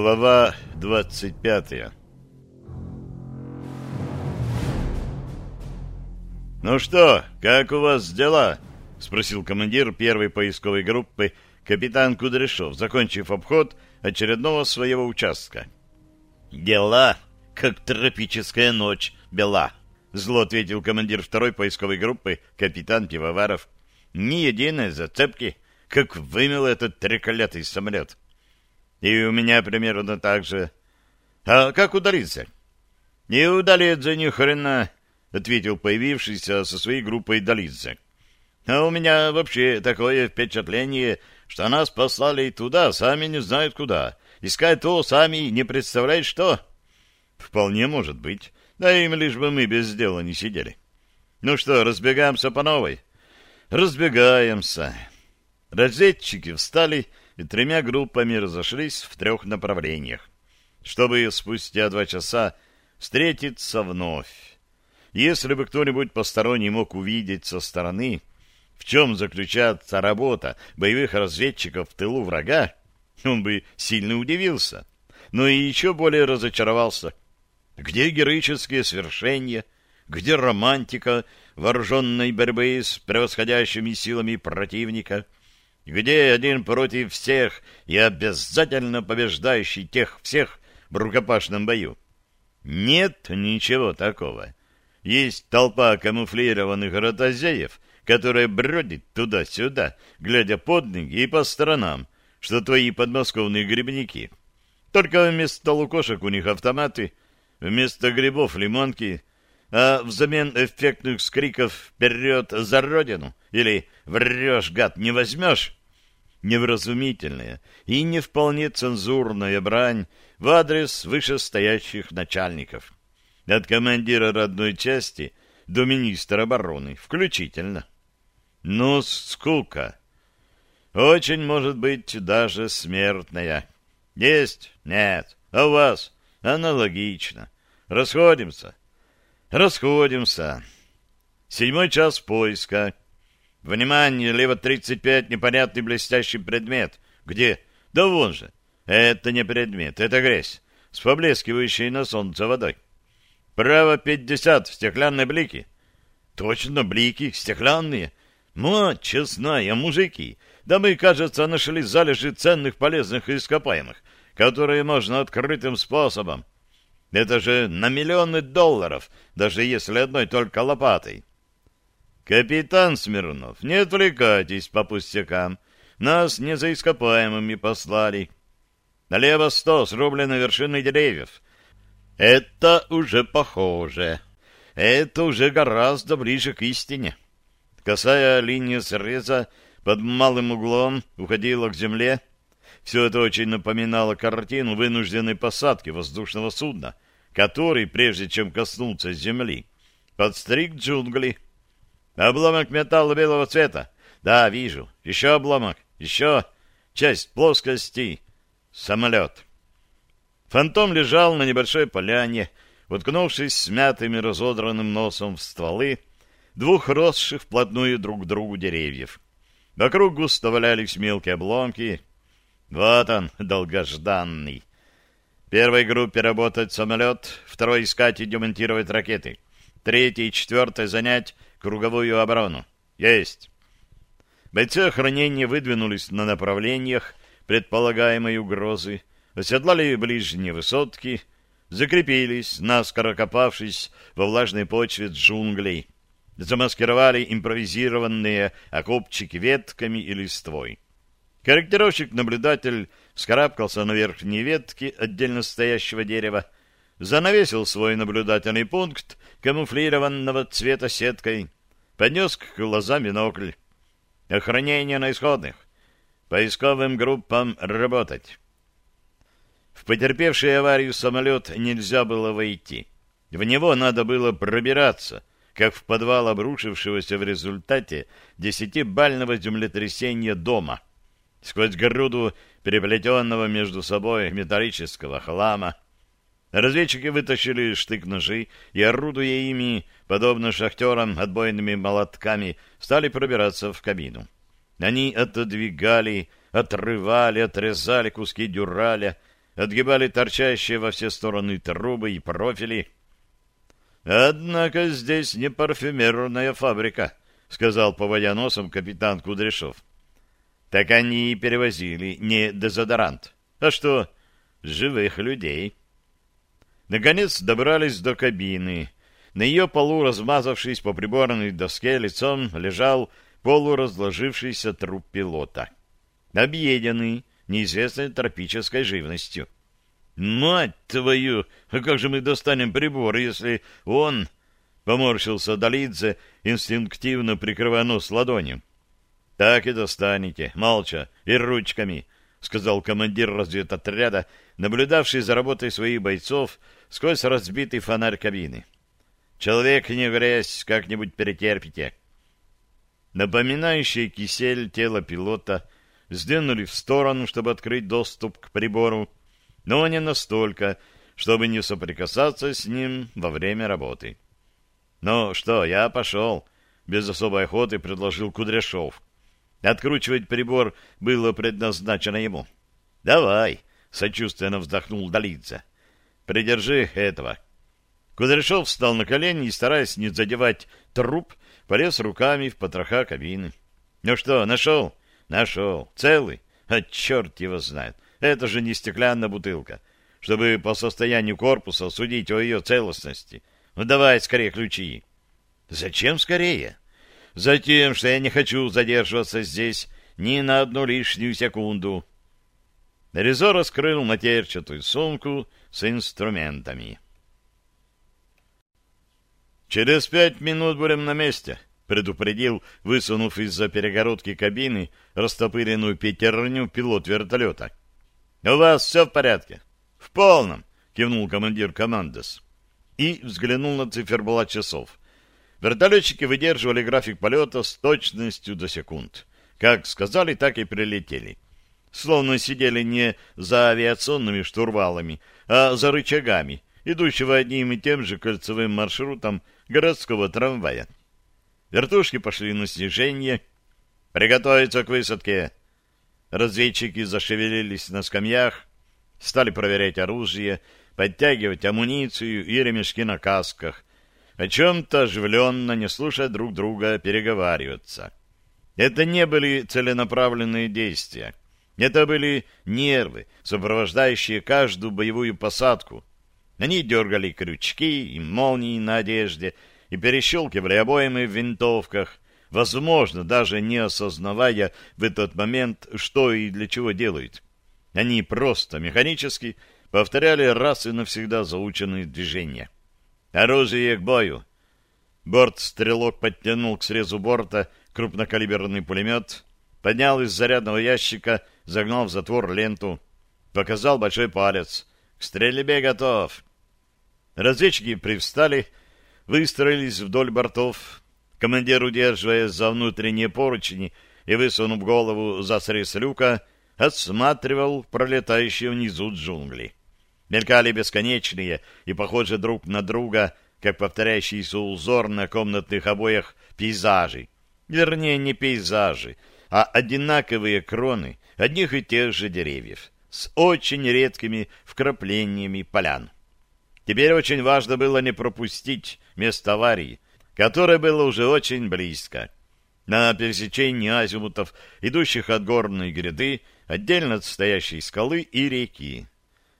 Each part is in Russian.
Глава двадцать пятая «Ну что, как у вас дела?» — спросил командир первой поисковой группы капитан Кудряшов, закончив обход очередного своего участка. «Дела, как тропическая ночь, бела», — зло ответил командир второй поисковой группы капитан Пивоваров. «Ни единой зацепки, как вымел этот треклятый самолет». И у меня примерно так же. А как удалиться? Не удалиться ни хрена, ответил появившийся со своей группой Долидзе. А у меня вообще такое впечатление, что нас послали туда, сами не знают куда. Искать то, сами не представляют что. Вполне может быть. Да им лишь бы мы без дела не сидели. Ну что, разбегаемся по новой? Разбегаемся. Разведчики встали и тремя группами разошлись в трех направлениях, чтобы спустя два часа встретиться вновь. Если бы кто-нибудь посторонний мог увидеть со стороны, в чем заключается работа боевых разведчиков в тылу врага, он бы сильно удивился, но и еще более разочаровался. Где героические свершения, где романтика вооруженной борьбы с превосходящими силами противника — где один против всех и обязательно побеждающий тех всех в рукопашном бою. Нет ничего такого. Есть толпа камуфлированных ротозеев, которая бродит туда-сюда, глядя под ноги и по сторонам, что твои подмосковные грибники. Только вместо лукошек у них автоматы, вместо грибов лимонки, а взамен эффектных скриков «Вперед за Родину!» или «Врешь, гад, не возьмешь!» Невразумительная и не вполне цензурная брань в адрес вышестоящих начальников, от командира родной части до министра обороны, включительно. Ну, скука. Очень может быть даже смертная. Есть? Нет. А у вас? Аналогично. Расходимся. Расходимся. Седьмой час поиска. Внимание, лево 35, непонятный блестящий предмет. Где? Да вон же. Это не предмет, это грязь, с поблескивающей на солнце водой. Право 50, стеклянные блики. Точно, блики, стеклянные. Мать честная, мужики, да мы, кажется, нашли залежи ценных полезных ископаемых, которые можно открытым способом. Это же на миллионы долларов, даже если одной только лопатой. «Капитан Смирнов, не отвлекайтесь по пустякам. Нас не за ископаемыми послали. Налево сто, срублены вершины деревьев. Это уже похоже. Это уже гораздо ближе к истине. Косая линия среза под малым углом уходила к земле. Все это очень напоминало картину вынужденной посадки воздушного судна, который, прежде чем коснуться земли, подстриг джунгли, Обломок металла белого цвета. Да, вижу. Еще обломок. Еще часть плоскости. Самолет. Фантом лежал на небольшой поляне, уткнувшись смятым и разодранным носом в стволы двух росших вплотную друг к другу деревьев. Вокруг густо валялись мелкие обломки. Вот он, долгожданный. Первой группе работать самолет, второй искать и демонтировать ракеты, третий и четвертый занять круговую оборону. Есть. Бойцы охранения выдвинулись на направлениях предполагаемой угрозы, оседлали ближние высотки, закрепились, наскоро копавшись во влажной почве джунглей, замаскировали импровизированные окопчики ветками и листвой. Корректировщик-наблюдатель вскарабкался на верхние ветки отдельно стоящего дерева, занавесил свой наблюдательный пункт камуфлированного цвета сеткой, поднес к глазам бинокль. Охранение на исходных. Поисковым группам работать. В потерпевший аварию самолет нельзя было войти. В него надо было пробираться, как в подвал обрушившегося в результате десятибального землетрясения дома, сквозь груду переплетенного между собой металлического хлама, Разведчики вытащили штык-ножи и, орудуя ими, подобно шахтерам отбойными молотками, стали пробираться в кабину. Они отодвигали, отрывали, отрезали куски дюраля, отгибали торчащие во все стороны трубы и профили. «Однако здесь не парфюмерная фабрика», — сказал, поводя носом капитан Кудряшов. «Так они перевозили не дезодорант. А что? Живых людей». Наконец добрались до кабины. На ее полу, размазавшись по приборной доске лицом, лежал полуразложившийся труп пилота. Объеденный неизвестной тропической живностью. «Мать твою! А как же мы достанем прибор, если он...» Поморщился Долидзе, инстинктивно прикрывая нос ладонью. «Так и достанете, молча и ручками», — сказал командир разведотряда, наблюдавший за работой своих бойцов сквозь разбитый фонарь кабины. «Человек не грязь, как-нибудь перетерпите». Напоминающее кисель тело пилота сдвинули в сторону, чтобы открыть доступ к прибору, но не настолько, чтобы не соприкасаться с ним во время работы. «Ну что, я пошел», — без особой охоты предложил Кудряшов. Откручивать прибор было предназначено ему. «Давай», — сочувственно вздохнул Долидзе. «Придержи этого». Кудряшов встал на колени и, стараясь не задевать труп, полез руками в потроха кабины. «Ну что, нашел?» «Нашел. Целый? А черт его знает. Это же не стеклянная бутылка. Чтобы по состоянию корпуса судить о ее целостности. Ну давай скорее ключи». «Зачем скорее?» «Затем, что я не хочу задерживаться здесь ни на одну лишнюю секунду». Резо раскрыл матерчатую сумку с инструментами. «Через пять минут будем на месте», — предупредил, высунув из-за перегородки кабины растопыренную пятерню пилот вертолета. «У вас все в порядке?» «В полном», — кивнул командир командос. И взглянул на циферблат часов. Вертолетчики выдерживали график полета с точностью до секунд. Как сказали, так и прилетели. Словно сидели не за авиационными штурвалами, а за рычагами, идущего одним и тем же кольцевым маршрутом городского трамвая. Вертушки пошли на снижение. «Приготовиться к высадке!» Разведчики зашевелились на скамьях, стали проверять оружие, подтягивать амуницию и ремешки на касках, о чем-то оживленно, не слушая друг друга, переговариваться. Это не были целенаправленные действия. Это были нервы, сопровождающие каждую боевую посадку. Они дергали крючки и молнии на одежде и перещелкивали обоими в винтовках, возможно, даже не осознавая в этот момент, что и для чего делают. Они просто механически повторяли раз и навсегда заученные движения. «Оружие к бою!» Борт-стрелок подтянул к срезу борта крупнокалиберный пулемет, поднял из зарядного ящика, загнал в затвор ленту, показал большой палец. «К стрельбе готов!» Разведчики привстали, выстроились вдоль бортов. Командир, удерживая за внутренние поручни и высунув голову за срез люка, осматривал пролетающие внизу джунгли. Мелькали бесконечные и похожие друг на друга, как повторяющийся узор на комнатных обоях пейзажи. Вернее, не пейзажи, а одинаковые кроны одних и тех же деревьев с очень редкими вкраплениями полян. Теперь очень важно было не пропустить место аварии, которое было уже очень близко. На пересечении азимутов, идущих от горной гряды, отдельно от стоящей скалы и реки.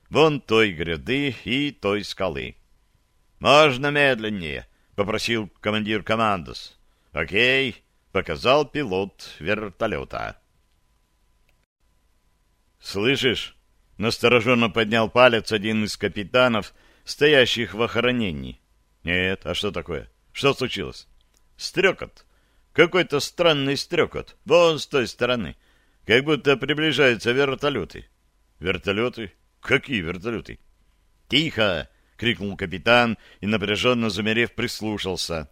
Вон той гряды и той скалы. «Можно медленнее», — попросил командир командос. «Окей», — показал пилот вертолета. «Слышишь?» — настороженно поднял палец один из капитанов — стоящих в охранении. Нет, а что такое? Что случилось? Стрекот. Какой-то странный стрекот. Вон с той стороны. Как будто приближаются вертолеты. Вертолеты? Какие вертолеты? Тихо! крикнул капитан и, напряженно замерев, прислушался.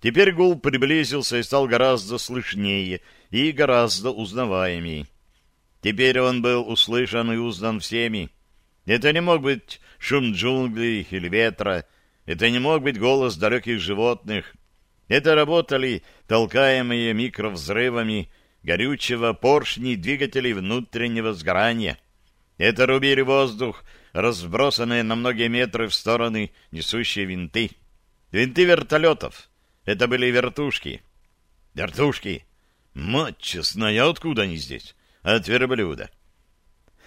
Теперь гул приблизился и стал гораздо слышнее и гораздо узнаваемее. Теперь он был услышан и узнан всеми. Это не мог быть шум джунглей или ветра, это не мог быть голос далеких животных. Это работали толкаемые микровзрывами горючего поршни двигателей внутреннего сгорания. Это рубили воздух, разбросанные на многие метры в стороны несущие винты. Винты вертолетов. Это были вертушки. Вертушки. Мать честная, откуда они здесь? От верблюда.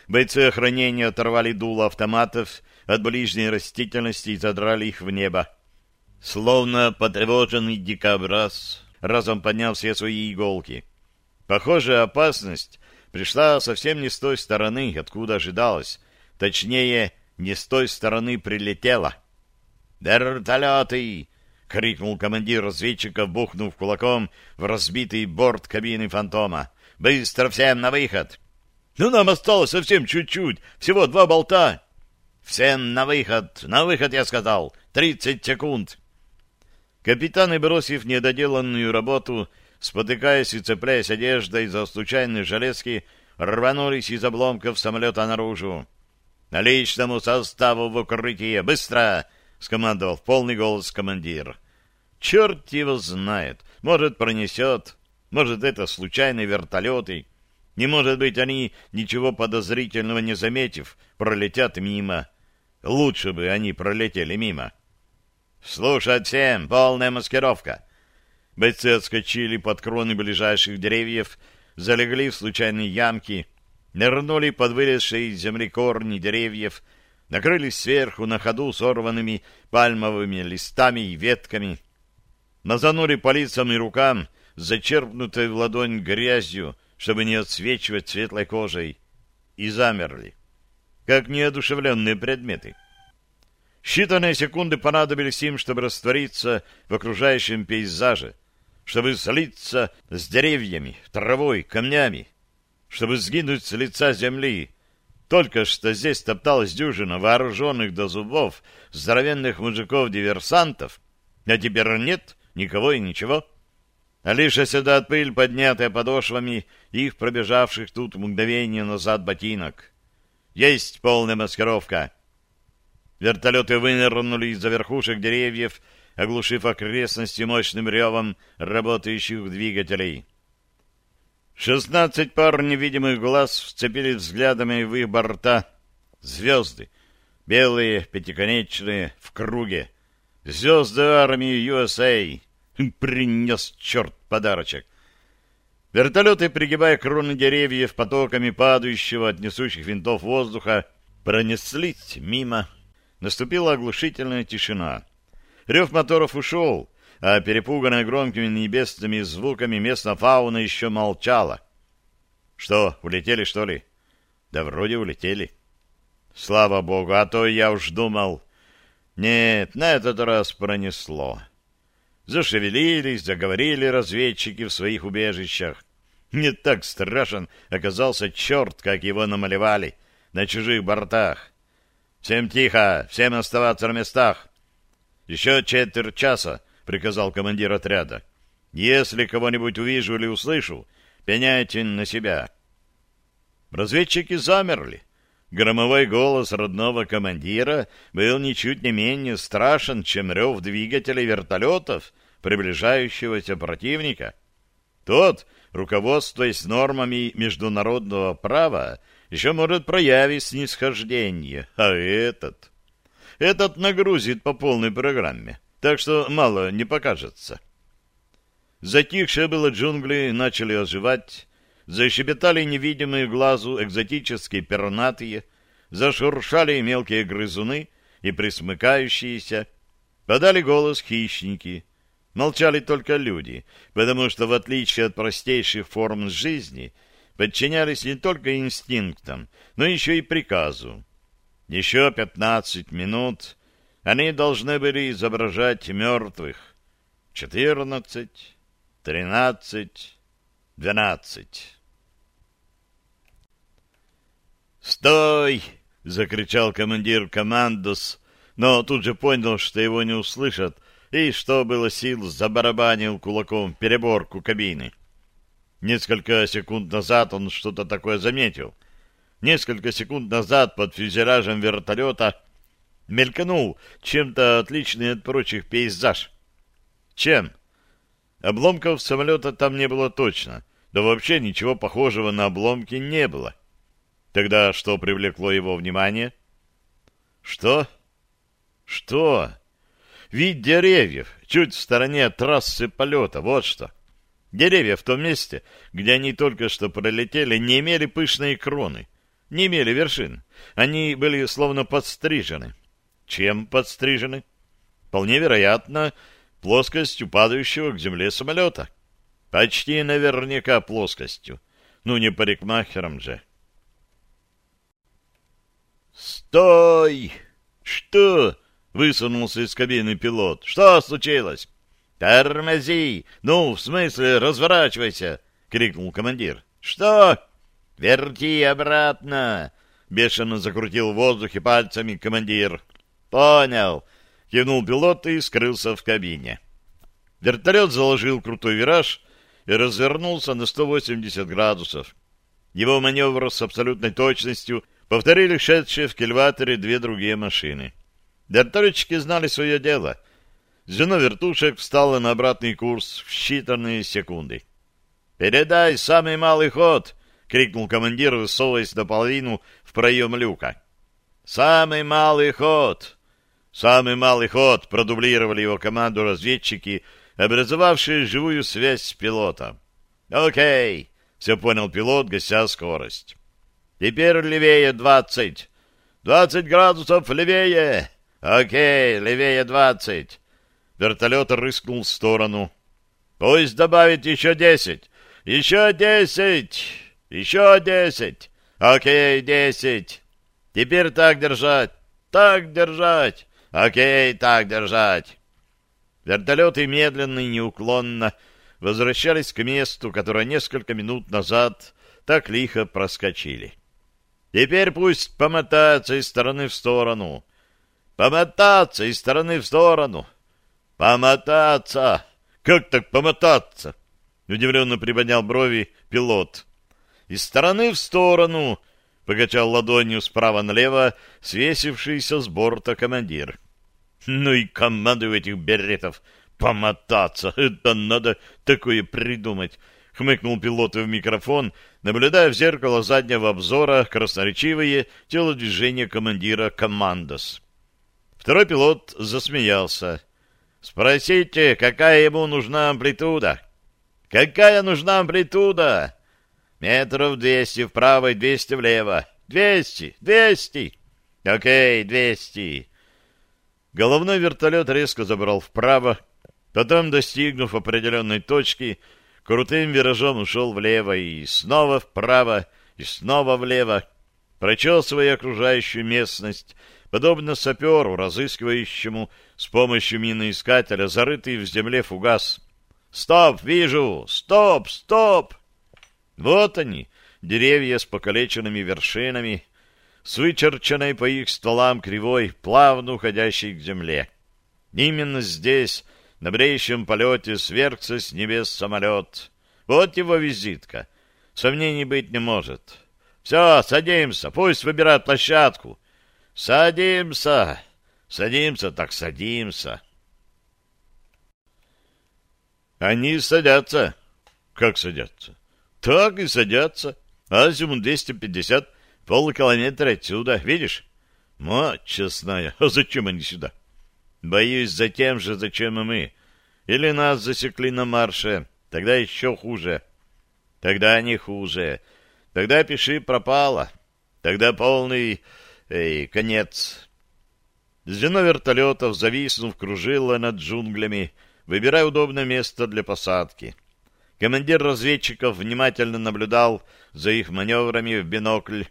Бойцы охранения оторвали дуло автоматов от ближней растительности и задрали их в небо. Словно потревоженный дикобраз разом поднял все свои иголки. Похоже, опасность пришла совсем не с той стороны, откуда ожидалось. Точнее, не с той стороны прилетела. «Вертолеты!» — крикнул командир разведчиков, бухнув кулаком в разбитый борт кабины «Фантома». «Быстро всем на выход!» «Ну, нам осталось совсем чуть-чуть, всего два болта!» «Всем на выход! На выход, я сказал! Тридцать секунд!» Капитаны, бросив недоделанную работу, спотыкаясь и цепляясь одеждой за случайные железки, рванулись из обломков самолета наружу. «На личному составу в укрытие! Быстро!» — скомандовал в полный голос командир. «Черт его знает! Может, пронесет, может, это случайные вертолеты. Не может быть, они, ничего подозрительного не заметив, пролетят мимо. Лучше бы они пролетели мимо». «Слушать всем! Полная маскировка!» Бойцы отскочили под кроны ближайших деревьев, залегли в случайные ямки, нырнули под вылезшие из земли корни деревьев, накрылись сверху на ходу сорванными пальмовыми листами и ветками, назанули по лицам и рукам зачерпнутой в ладонь грязью, чтобы не отсвечивать светлой кожей, и замерли, как неодушевленные предметы. Считанные секунды понадобились им, чтобы раствориться в окружающем пейзаже, чтобы слиться с деревьями, травой, камнями, чтобы сгинуть с лица земли. Только что здесь топталась дюжина вооруженных до зубов здоровенных мужиков-диверсантов, а теперь нет никого и ничего. Лишь оседает пыль, поднятая подошвами их пробежавших тут мгновение назад ботинок. Есть полная маскировка. Вертолеты вынырнули из-за верхушек деревьев, оглушив окрестности мощным ревом работающих двигателей. Шестнадцать пар невидимых глаз вцепились взглядами в их борта. Звезды, белые, пятиконечные, в круге. Звезды армии USA. Принес черт подарочек. Вертолеты, пригибая кроны деревьев потоками падающего от несущих винтов воздуха, пронеслись мимо. Наступила оглушительная тишина. Рев моторов ушел, а перепуганная громкими небесными звуками местная фауна еще молчала. Что, улетели, что ли? Да вроде улетели. Слава богу, а то я уж думал... Нет, на этот раз пронесло. Зашевелились, заговорили разведчики в своих убежищах. Не так страшен оказался черт, как его намалевали на чужих бортах. Всем тихо, всем оставаться на местах. Еще четверть часа, приказал командир отряда. Если кого-нибудь увижу или услышу, пеняйте на себя. Разведчики замерли. Громовой голос родного командира был ничуть не менее страшен, чем рев двигателей вертолетов, приближающегося противника. Тот, руководствуясь нормами международного права, еще может проявить снисхождение, а этот... Этот нагрузит по полной программе, так что мало не покажется. Затихшие было джунгли начали оживать, защебетали невидимые глазу экзотические пернатые, зашуршали мелкие грызуны и присмыкающиеся, подали голос хищники. Молчали только люди, потому что, в отличие от простейших форм жизни, подчинялись не только инстинктам, но еще и приказу. Еще пятнадцать минут они должны были изображать мертвых. Четырнадцать, тринадцать, двенадцать. «Стой!» — закричал командир командос, но тут же понял, что его не услышат, и, что было сил, забарабанил кулаком переборку кабины. Несколько секунд назад он что-то такое заметил — Несколько секунд назад под фюзеляжем вертолета мелькнул чем-то отличный от прочих пейзаж. Чем? Обломков самолета там не было точно, да вообще ничего похожего на обломки не было. Тогда что привлекло его внимание? Что? Что? Вид деревьев, чуть в стороне от трассы полета, вот что. Деревья в том месте, где они только что пролетели, не имели пышные кроны, не имели вершин. Они были словно подстрижены. Чем подстрижены? Вполне вероятно, плоскостью падающего к земле самолета. Почти наверняка плоскостью. Ну, не парикмахером же. «Стой!» «Что?» — высунулся из кабины пилот. «Что случилось?» «Тормози! Ну, в смысле, разворачивайся!» — крикнул командир. «Что?» «Верти обратно!» — бешено закрутил в воздухе пальцами командир. «Понял!» — кивнул пилот и скрылся в кабине. Вертолет заложил крутой вираж и развернулся на 180 градусов. Его маневр с абсолютной точностью повторили шедшие в кильваторе две другие машины. Вертолетчики знали свое дело. Звено вертушек встало на обратный курс в считанные секунды. «Передай самый малый ход!» — крикнул командир, высовываясь наполовину в проем люка. «Самый малый ход!» «Самый малый ход!» — продублировали его команду разведчики, образовавшие живую связь с пилотом. «Окей!» — все понял пилот, гася скорость. Теперь левее двадцать. Двадцать градусов левее. Окей, левее двадцать. Вертолет рыскнул в сторону. Пусть добавит еще десять. Еще десять. Еще десять. Окей, десять. Теперь так держать. Так держать. Окей, так держать. Вертолеты медленно и неуклонно возвращались к месту, которое несколько минут назад так лихо проскочили. Теперь пусть помотается из стороны в сторону. Помотаться из стороны в сторону. Помотаться. Как так помотаться? Удивленно приподнял брови пилот. Из стороны в сторону, покачал ладонью справа налево свесившийся с борта командир. Ну и команду этих беретов помотаться. Это надо такое придумать хмыкнул пилот в микрофон, наблюдая в зеркало заднего обзора красноречивые телодвижения командира «Командос». Второй пилот засмеялся. «Спросите, какая ему нужна амплитуда?» «Какая нужна амплитуда?» «Метров двести вправо и двести влево». «Двести! Двести!» «Окей, двести!» Головной вертолет резко забрал вправо, потом, достигнув определенной точки, крутым виражом ушел влево и снова вправо, и снова влево, прочесывая окружающую местность, подобно саперу, разыскивающему с помощью миноискателя зарытый в земле фугас. «Стоп! Вижу! Стоп! Стоп!» Вот они, деревья с покалеченными вершинами, с вычерченной по их стволам кривой, плавно уходящей к земле. Именно здесь на бреющем полете свергся с небес самолет. Вот его визитка. Сомнений быть не может. Все, садимся, пусть выбирают площадку. Садимся, садимся, так садимся. Они садятся. Как садятся? Так и садятся. Азимум 250, полкилометра отсюда, видишь? Мать честная, а зачем они сюда? Боюсь, за тем же, зачем и мы. Или нас засекли на марше, тогда еще хуже. Тогда не хуже. Тогда пиши пропало. Тогда полный эй, конец. Звено вертолетов, зависнув, кружило над джунглями, выбирая удобное место для посадки. Командир разведчиков внимательно наблюдал за их маневрами в бинокль,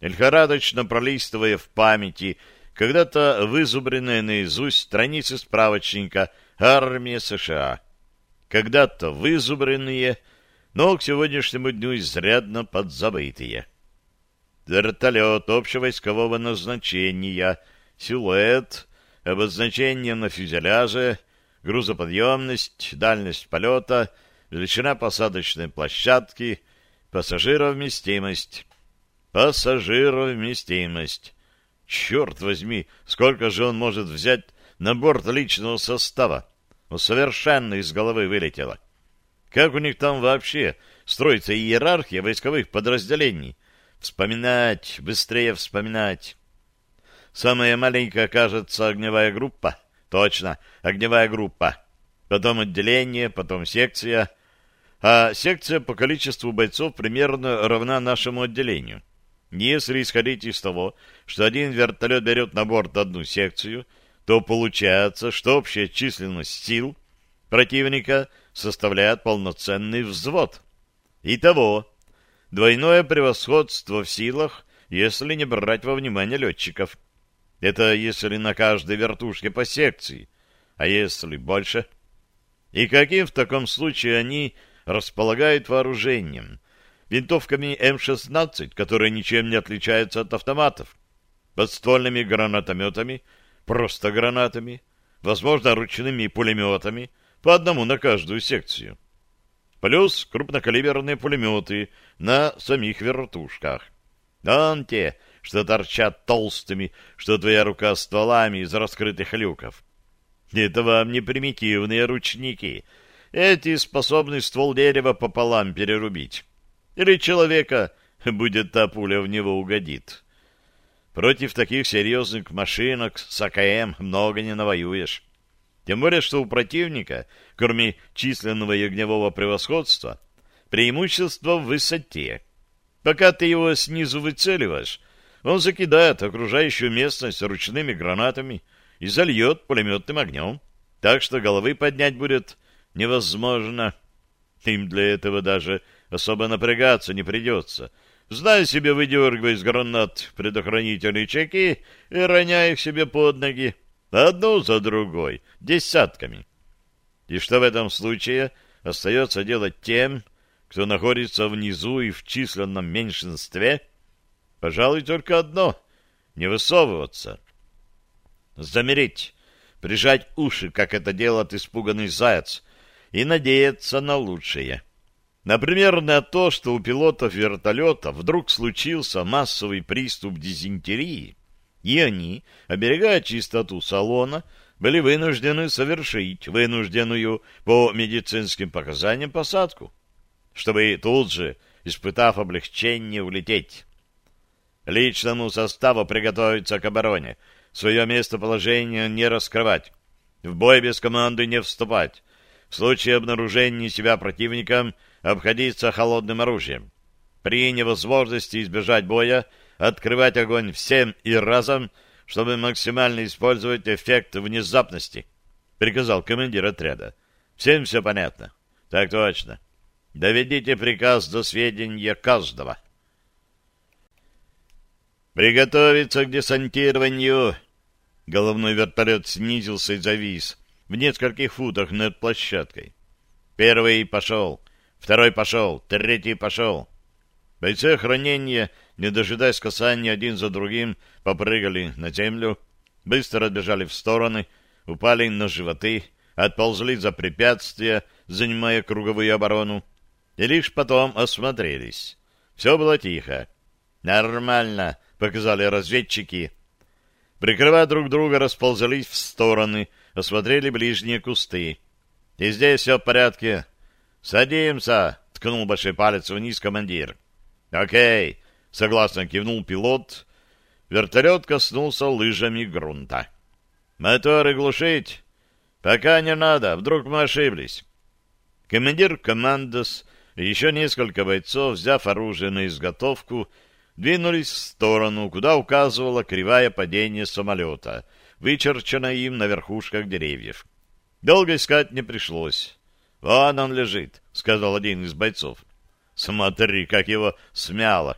лихорадочно пролистывая в памяти когда-то вызубренные наизусть страницы справочника «Армия США». Когда-то вызубренные, но к сегодняшнему дню изрядно подзабытые. Вертолет общевойскового назначения, силуэт, обозначение на фюзеляже, грузоподъемность, дальность полета, величина посадочной площадки, пассажировместимость. Пассажировместимость. Черт возьми, сколько же он может взять на борт личного состава? Ну, совершенно из головы вылетело. Как у них там вообще строится иерархия войсковых подразделений? Вспоминать, быстрее вспоминать. Самая маленькая, кажется, огневая группа. Точно, огневая группа. Потом отделение, потом секция. А секция по количеству бойцов примерно равна нашему отделению. Если исходить из того, что один вертолет берет на борт одну секцию, то получается, что общая численность сил противника составляет полноценный взвод. Итого, двойное превосходство в силах, если не брать во внимание летчиков. Это если на каждой вертушке по секции, а если больше? И каким в таком случае они располагают вооружением? Винтовками М-16, которые ничем не отличаются от автоматов, подствольными гранатометами, просто гранатами, возможно, ручными пулеметами, по одному на каждую секцию. Плюс крупнокалиберные пулеметы на самих вертушках. Вон те, что торчат толстыми, что твоя рука стволами из раскрытых люков. Это вам не примитивные ручники. Эти способны ствол дерева пополам перерубить. Или человека, будет та пуля в него угодит. Против таких серьезных машинок с АКМ много не навоюешь. Тем более, что у противника, кроме численного и огневого превосходства, преимущество в высоте. Пока ты его снизу выцеливаешь, он закидает окружающую местность ручными гранатами и зальет пулеметным огнем, так что головы поднять будет невозможно. Им для этого даже особо напрягаться не придется. Знай себе, выдергивай из гранат предохранительные чеки и роняй их себе под ноги, одну за другой, десятками. И что в этом случае остается делать тем, кто находится внизу и в численном меньшинстве — Пожалуй, только одно — не высовываться. Замереть, прижать уши, как это делает испуганный заяц, и надеяться на лучшее. Например, на то, что у пилотов вертолета вдруг случился массовый приступ дизентерии, и они, оберегая чистоту салона, были вынуждены совершить вынужденную по медицинским показаниям посадку, чтобы тут же, испытав облегчение, улететь. Личному составу приготовиться к обороне, свое местоположение не раскрывать, в бой без команды не вступать, в случае обнаружения себя противником обходиться холодным оружием. При невозможности избежать боя открывать огонь всем и разом, чтобы максимально использовать эффект внезапности, приказал командир отряда. Всем все понятно? Так точно. Доведите приказ до сведения каждого. «Приготовиться к десантированию!» Головной вертолет снизился и завис в нескольких футах над площадкой. Первый пошел, второй пошел, третий пошел. Бойцы охранения, не дожидаясь касания один за другим, попрыгали на землю, быстро отбежали в стороны, упали на животы, отползли за препятствия, занимая круговую оборону, и лишь потом осмотрелись. Все было тихо. «Нормально», — показали разведчики. Прикрывая друг друга, расползались в стороны, осмотрели ближние кусты. «И здесь все в порядке». «Садимся», — ткнул большой палец вниз командир. «Окей», — согласно кивнул пилот. Вертолет коснулся лыжами грунта. «Моторы глушить?» «Пока не надо, вдруг мы ошиблись». Командир командос и еще несколько бойцов, взяв оружие на изготовку, — двинулись в сторону, куда указывала кривая падения самолета, вычерченная им на верхушках деревьев. Долго искать не пришлось. «Вон он лежит», — сказал один из бойцов. «Смотри, как его смяло!»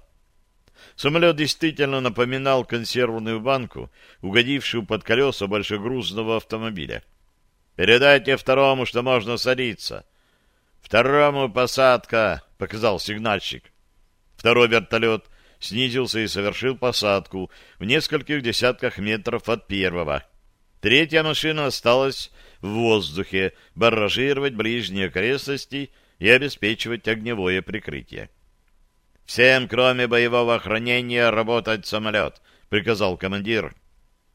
Самолет действительно напоминал консервную банку, угодившую под колеса большегрузного автомобиля. «Передайте второму, что можно садиться». «Второму посадка», — показал сигнальщик. Второй вертолет снизился и совершил посадку в нескольких десятках метров от первого. Третья машина осталась в воздухе, барражировать ближние окрестности и обеспечивать огневое прикрытие. «Всем, кроме боевого охранения, работать самолет», — приказал командир.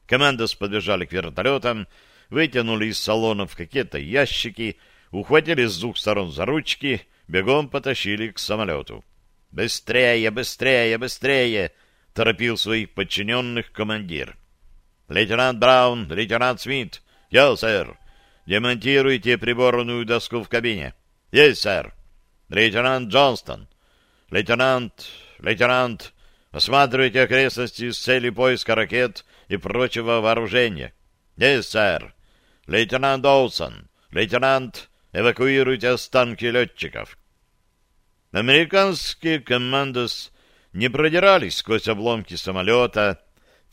Команда подбежали к вертолетам, вытянули из салонов какие-то ящики, ухватили с двух сторон за ручки, бегом потащили к самолету. «Быстрее, быстрее, быстрее!» — торопил своих подчиненных командир. «Лейтенант Браун, лейтенант Смит, я, сэр. Демонтируйте приборную доску в кабине. Есть, сэр. Лейтенант Джонстон, лейтенант, лейтенант, осматривайте окрестности с целью поиска ракет и прочего вооружения. Есть, сэр. Лейтенант Доусон, лейтенант, эвакуируйте останки летчиков. Американские командос не продирались сквозь обломки самолета,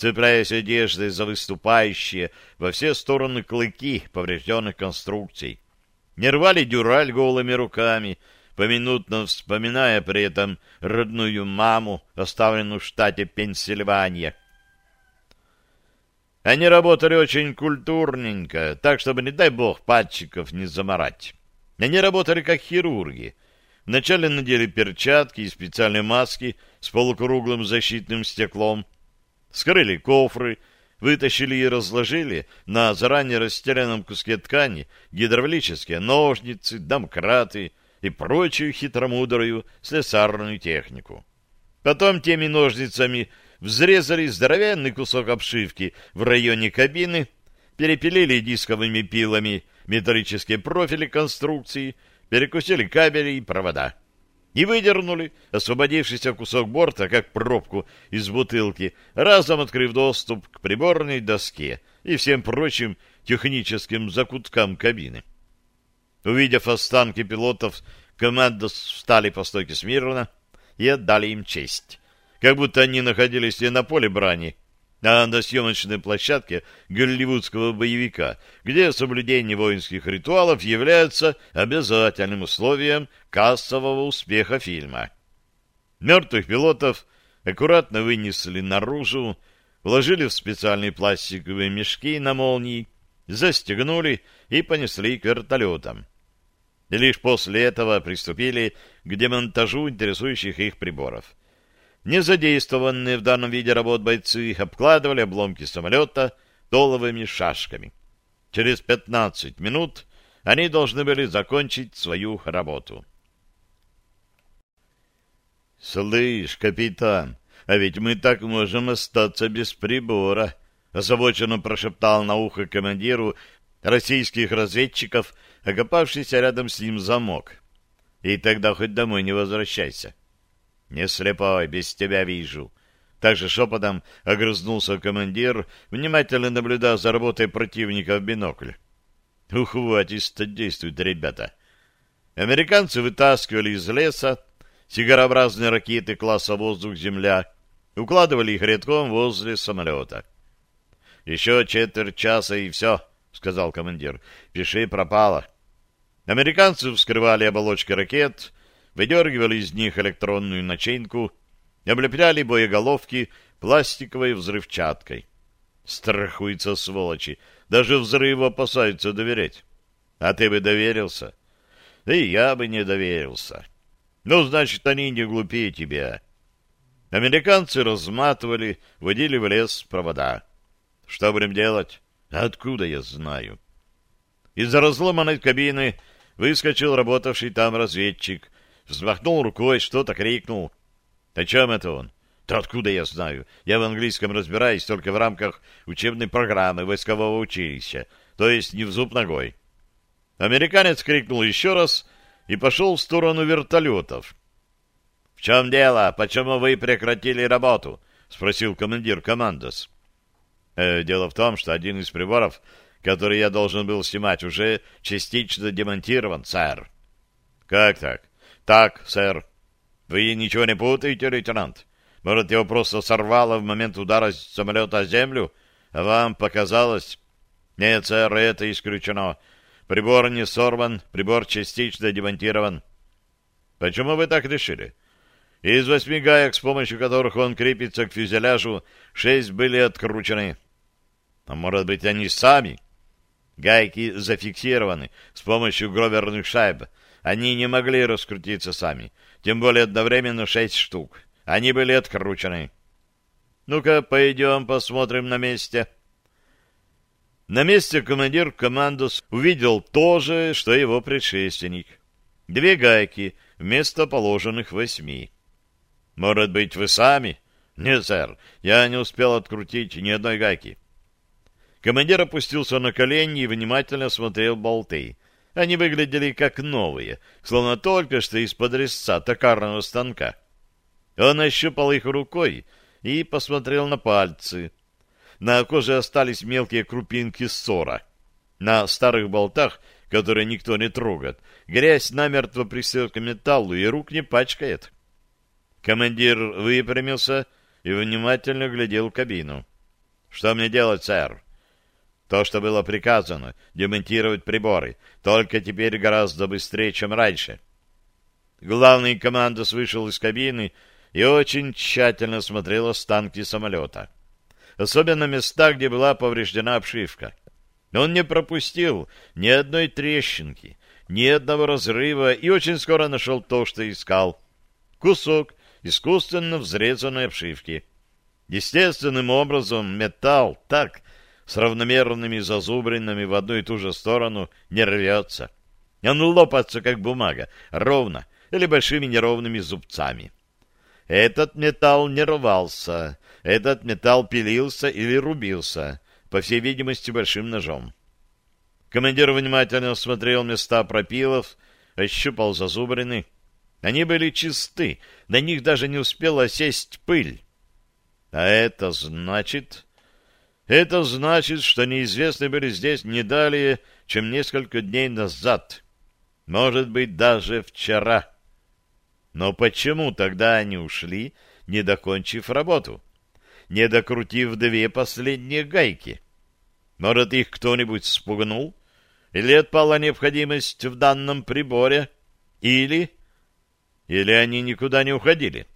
цепляясь одеждой за выступающие во все стороны клыки поврежденных конструкций. Не рвали дюраль голыми руками, поминутно вспоминая при этом родную маму, оставленную в штате Пенсильвания. Они работали очень культурненько, так, чтобы, не дай бог, пальчиков не заморать. Они работали как хирурги — Вначале надели перчатки и специальные маски с полукруглым защитным стеклом, скрыли кофры, вытащили и разложили на заранее расстеленном куске ткани гидравлические ножницы, домкраты и прочую хитромудрую слесарную технику. Потом теми ножницами взрезали здоровенный кусок обшивки в районе кабины, перепилили дисковыми пилами металлические профили конструкции — перекусили кабели и провода. И выдернули освободившийся кусок борта, как пробку из бутылки, разом открыв доступ к приборной доске и всем прочим техническим закуткам кабины. Увидев останки пилотов, команда встали по стойке смирно и отдали им честь, как будто они находились не на поле брани, а на съемочной площадке голливудского боевика, где соблюдение воинских ритуалов является обязательным условием кассового успеха фильма. Мертвых пилотов аккуратно вынесли наружу, вложили в специальные пластиковые мешки на молнии, застегнули и понесли к вертолетам. И лишь после этого приступили к демонтажу интересующих их приборов. Незадействованные в данном виде работ бойцы обкладывали обломки самолета доловыми шашками. Через 15 минут они должны были закончить свою работу. «Слышь, капитан, а ведь мы так можем остаться без прибора», озабоченно прошептал на ухо командиру российских разведчиков, окопавшийся рядом с ним замок. «И тогда хоть домой не возвращайся. «Не слепой, без тебя вижу». Также шепотом огрызнулся командир, внимательно наблюдая за работой противника в бинокль. Ухватисто действуют ребята. Американцы вытаскивали из леса сигарообразные ракеты класса «Воздух-Земля», укладывали их редком возле самолета. «Еще четверть часа и все», — сказал командир. «Пиши пропало». Американцы вскрывали оболочки ракет, выдергивали из них электронную начинку, облепляли боеголовки пластиковой взрывчаткой. Страхуются сволочи, даже взрыву опасаются доверять. А ты бы доверился? Да и я бы не доверился. Ну, значит, они не глупее тебя. Американцы разматывали, водили в лес провода. Что будем делать? Откуда я знаю? Из-за разломанной кабины выскочил работавший там разведчик, Взмахнул рукой, что-то крикнул. «О чем это он?» «Да откуда я знаю? Я в английском разбираюсь только в рамках учебной программы войскового училища, то есть не в зуб ногой». Американец крикнул еще раз и пошел в сторону вертолетов. «В чем дело? Почему вы прекратили работу?» — спросил командир командос. Э, «Дело в том, что один из приборов, который я должен был снимать, уже частично демонтирован, сэр». «Как так? Так, сэр. Вы ничего не путаете, лейтенант? Может, его просто сорвало в момент удара самолета о землю, а вам показалось? Нет, сэр, это исключено. Прибор не сорван, прибор частично демонтирован. Почему вы так решили? Из восьми гаек, с помощью которых он крепится к фюзеляжу, шесть были откручены. А может быть, они сами? Гайки зафиксированы с помощью гроверных шайб, они не могли раскрутиться сами, тем более одновременно шесть штук. Они были откручены. Ну-ка, пойдем посмотрим на месте. На месте командир командос увидел то же, что его предшественник. Две гайки вместо положенных восьми. Может быть, вы сами? Нет, сэр, я не успел открутить ни одной гайки. Командир опустился на колени и внимательно смотрел болты. Они выглядели как новые, словно только что из-под резца токарного станка. Он ощупал их рукой и посмотрел на пальцы. На коже остались мелкие крупинки ссора. На старых болтах, которые никто не трогает, грязь намертво присела к металлу и рук не пачкает. Командир выпрямился и внимательно глядел кабину. — Что мне делать, сэр? — То, что было приказано, демонтировать приборы, только теперь гораздо быстрее, чем раньше. Главный командос вышел из кабины и очень тщательно смотрел останки самолета. Особенно места, где была повреждена обшивка. Он не пропустил ни одной трещинки, ни одного разрыва и очень скоро нашел то, что искал. Кусок искусственно взрезанной обшивки. Естественным образом металл так, с равномерными зазубринами в одну и ту же сторону, не рвется. Он лопается, как бумага, ровно или большими неровными зубцами. Этот металл не рвался, этот металл пилился или рубился, по всей видимости, большим ножом. Командир внимательно осмотрел места пропилов, ощупал зазубрины, они были чисты, на них даже не успела сесть пыль. А это значит... Это значит, что неизвестные были здесь не далее, чем несколько дней назад. Может быть, даже вчера. Но почему тогда они ушли, не докончив работу? Не докрутив две последние гайки? Может, их кто-нибудь спугнул? Или отпала необходимость в данном приборе? Или или они никуда не уходили?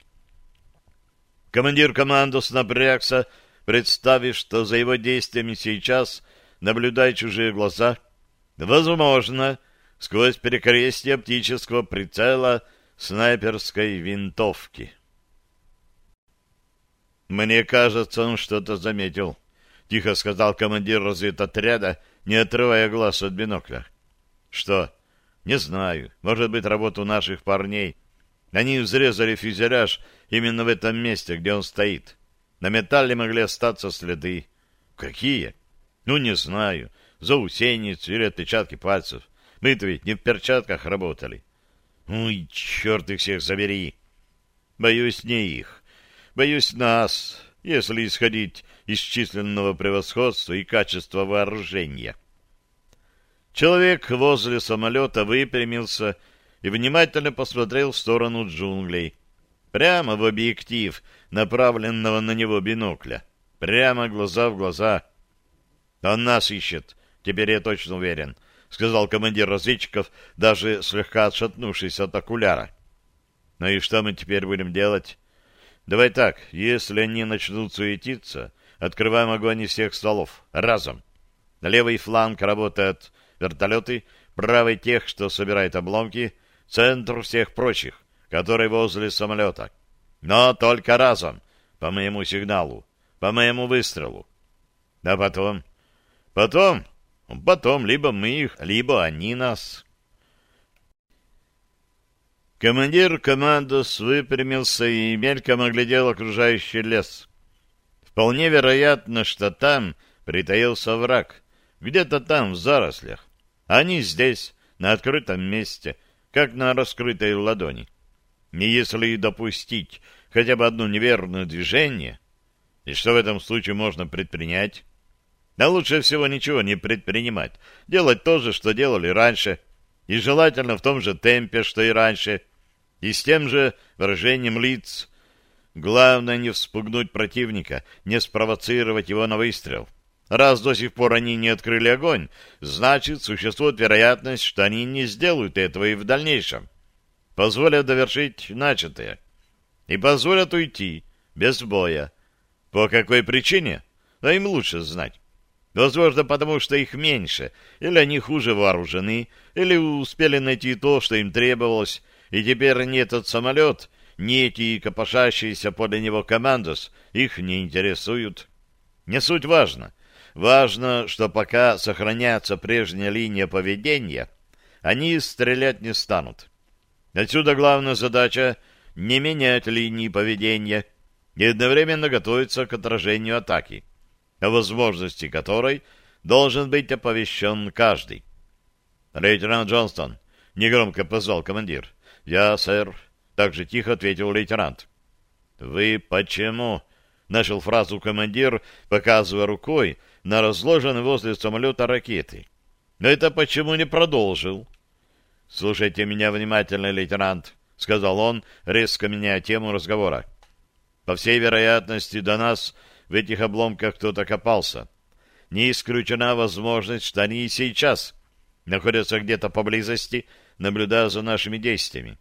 Командир командос напрягся, представив, что за его действиями сейчас наблюдают чужие глаза. Возможно, сквозь перекрестие оптического прицела снайперской винтовки. «Мне кажется, он что-то заметил», — тихо сказал командир разведотряда, не отрывая глаз от бинокля. «Что?» «Не знаю. Может быть, работу наших парней». Они взрезали фюзеляж именно в этом месте, где он стоит. На металле могли остаться следы. Какие? Ну, не знаю. Заусенец или отпечатки пальцев. Мы-то ведь не в перчатках работали. Ой, черт их всех забери. Боюсь не их. Боюсь нас, если исходить из численного превосходства и качества вооружения. Человек возле самолета выпрямился и внимательно посмотрел в сторону джунглей. Прямо в объектив, направленного на него бинокля. Прямо глаза в глаза. «Он нас ищет, теперь я точно уверен», — сказал командир разведчиков, даже слегка отшатнувшись от окуляра. «Ну и что мы теперь будем делать?» «Давай так, если они начнут суетиться, открываем огонь из всех стволов, разом. Левый фланг работают вертолеты, правый тех, что собирает обломки, центр всех прочих, который возле самолета. Но только разом, по моему сигналу, по моему выстрелу. А потом? Потом? Потом либо мы их, либо они нас. Командир командос выпрямился и мельком оглядел окружающий лес. Вполне вероятно, что там притаился враг, где-то там, в зарослях. Они здесь, на открытом месте, как на раскрытой ладони. И если допустить хотя бы одно неверное движение, и что в этом случае можно предпринять? Да лучше всего ничего не предпринимать, делать то же, что делали раньше, и желательно в том же темпе, что и раньше, и с тем же выражением лиц. Главное не вспугнуть противника, не спровоцировать его на выстрел. Раз до сих пор они не открыли огонь, значит, существует вероятность, что они не сделают этого и в дальнейшем. Позволят довершить начатое. И позволят уйти, без боя. По какой причине? Да им лучше знать. Возможно, потому что их меньше, или они хуже вооружены, или успели найти то, что им требовалось, и теперь ни этот самолет, ни эти копошащиеся подле него командос их не интересуют. Не суть важно — Важно, что пока сохраняется прежняя линия поведения, они стрелять не станут. Отсюда главная задача не менять линии поведения и одновременно готовиться к отражению атаки, о возможности которой должен быть оповещен каждый. «Лейтенант Джонстон», — негромко позвал командир. «Я, сэр», — также тихо ответил лейтенант. «Вы почему?» — начал фразу командир, показывая рукой на разложенные возле самолета ракеты. «Но это почему не продолжил?» «Слушайте меня внимательно, лейтенант», — сказал он, резко меняя тему разговора. «По всей вероятности, до нас в этих обломках кто-то копался. Не исключена возможность, что они и сейчас находятся где-то поблизости, наблюдая за нашими действиями.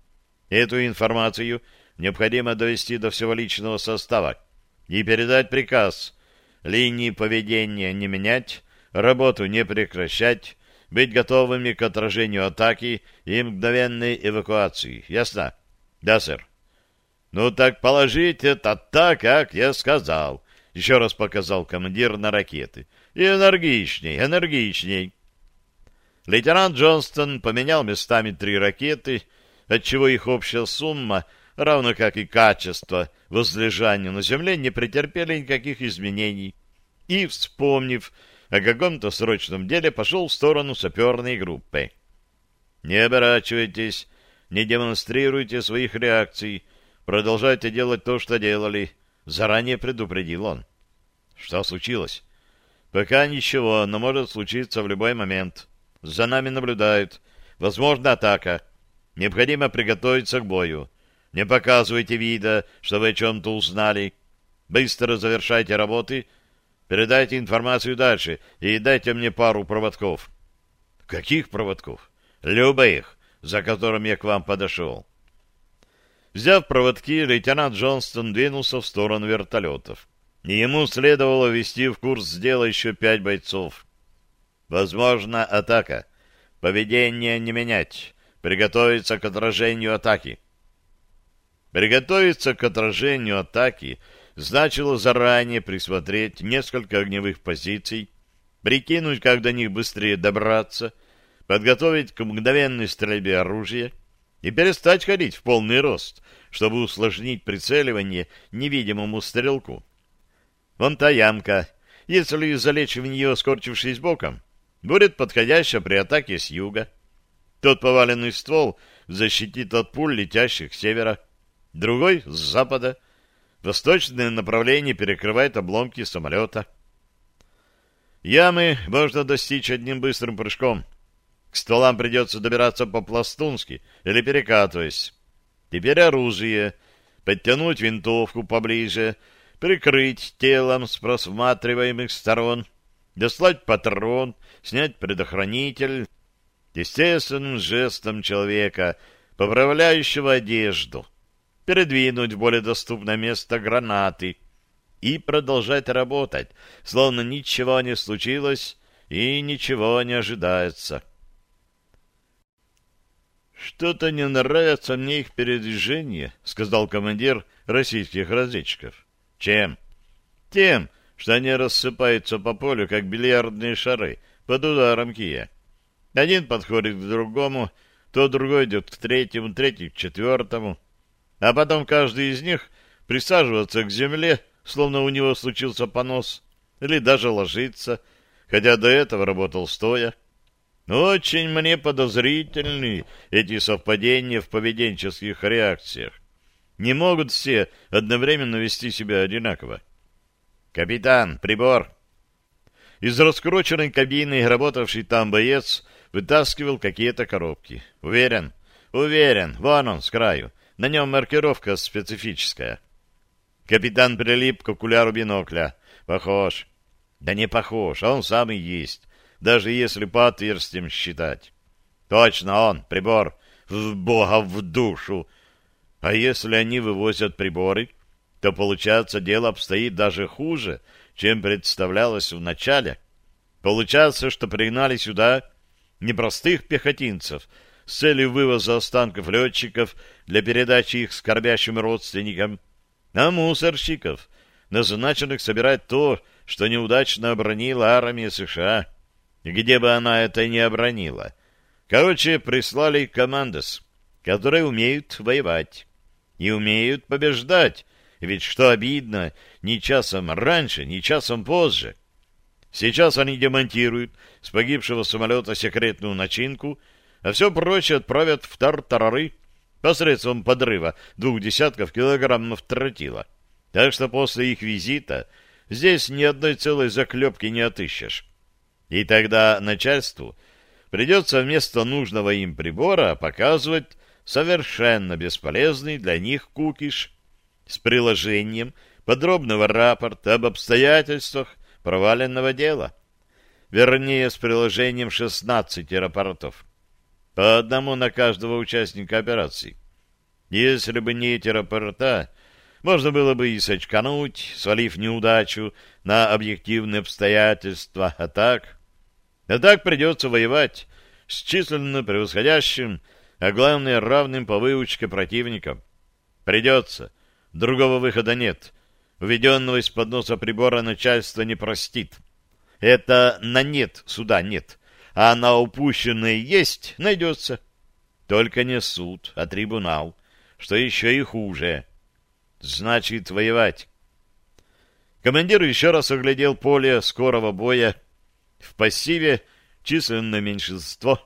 Эту информацию необходимо довести до всего личного состава и передать приказ линии поведения не менять, работу не прекращать, быть готовыми к отражению атаки и мгновенной эвакуации. Ясно? Да, сэр. Ну так положить это так, как я сказал. Еще раз показал командир на ракеты. И энергичней, энергичней. Лейтенант Джонстон поменял местами три ракеты, отчего их общая сумма, равно как и качество возлежания на земле, не претерпели никаких изменений. И, вспомнив о каком-то срочном деле, пошел в сторону саперной группы. «Не оборачивайтесь, не демонстрируйте своих реакций, продолжайте делать то, что делали», — заранее предупредил он. «Что случилось?» «Пока ничего, но может случиться в любой момент. За нами наблюдают. Возможно, атака. Необходимо приготовиться к бою. Не показывайте вида, что вы о чем-то узнали. Быстро завершайте работы — Передайте информацию дальше и дайте мне пару проводков. Каких проводков? Любых, за которым я к вам подошел. Взяв проводки, лейтенант Джонстон двинулся в сторону вертолетов. Ему следовало ввести в курс дела еще пять бойцов. Возможно, атака. Поведение не менять. Приготовиться к отражению атаки. Приготовиться к отражению атаки — значило заранее присмотреть несколько огневых позиций, прикинуть, как до них быстрее добраться, подготовить к мгновенной стрельбе оружия и перестать ходить в полный рост, чтобы усложнить прицеливание невидимому стрелку. Вон та ямка. Если залечь в нее, скорчившись боком, будет подходящая при атаке с юга. Тот поваленный ствол защитит от пуль, летящих с севера, другой — с запада — Восточное направление перекрывает обломки самолета. Ямы можно достичь одним быстрым прыжком. К стволам придется добираться по-пластунски или перекатываясь. Теперь оружие. Подтянуть винтовку поближе, прикрыть телом с просматриваемых сторон, дослать патрон, снять предохранитель. Естественным жестом человека, поправляющего одежду — передвинуть более доступное место гранаты и продолжать работать, словно ничего не случилось и ничего не ожидается. «Что-то не нравится мне их передвижение», — сказал командир российских разведчиков. «Чем?» «Тем, что они рассыпаются по полю, как бильярдные шары, под ударом кия. Один подходит к другому, то другой идет к третьему, третий к четвертому а потом каждый из них присаживаться к земле, словно у него случился понос, или даже ложиться, хотя до этого работал стоя. Очень мне подозрительны эти совпадения в поведенческих реакциях. Не могут все одновременно вести себя одинаково. «Капитан, прибор!» Из раскрученной кабины работавший там боец вытаскивал какие-то коробки. «Уверен?» «Уверен. Вон он, с краю. На нем маркировка специфическая. Капитан прилип к окуляру бинокля. Похож. Да не похож, а он самый есть, даже если по отверстиям считать. Точно он, прибор. В бога в душу. А если они вывозят приборы, то, получается, дело обстоит даже хуже, чем представлялось в начале. Получается, что пригнали сюда не простых пехотинцев, с целью вывоза останков летчиков для передачи их скорбящим родственникам, а мусорщиков, назначенных собирать то, что неудачно обронила армия США, где бы она это ни обронила. Короче, прислали командос, которые умеют воевать. И умеют побеждать, ведь что обидно, ни часом раньше, ни часом позже. Сейчас они демонтируют с погибшего самолета секретную начинку, а все прочее отправят в тартарары посредством подрыва двух десятков килограммов тротила. Так что после их визита здесь ни одной целой заклепки не отыщешь. И тогда начальству придется вместо нужного им прибора показывать совершенно бесполезный для них кукиш с приложением подробного рапорта об обстоятельствах проваленного дела. Вернее, с приложением 16 рапортов. По одному на каждого участника операции. Если бы не эти рапорта, можно было бы и сочкануть, свалив неудачу на объективные обстоятельства, а так... А так придется воевать с численно превосходящим, а главное, равным по выучке противником. Придется. Другого выхода нет. Введенного из-под носа прибора начальство не простит. Это на нет суда нет, а на упущенное есть найдется. Только не суд, а трибунал, что еще и хуже. Значит, воевать. Командир еще раз оглядел поле скорого боя. В пассиве численное меньшинство,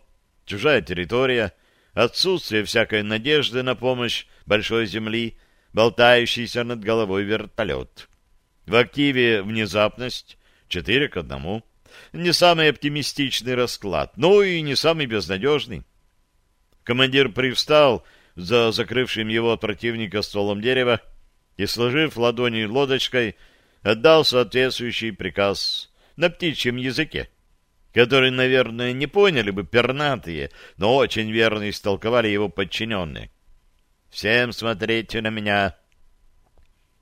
чужая территория, отсутствие всякой надежды на помощь большой земли, болтающийся над головой вертолет. В активе внезапность, четыре к одному. Не самый оптимистичный расклад, но и не самый безнадежный. Командир привстал за закрывшим его от противника стволом дерева, и, сложив ладони лодочкой, отдал соответствующий приказ на птичьем языке, который, наверное, не поняли бы пернатые, но очень верно истолковали его подчиненные. «Всем смотрите на меня!»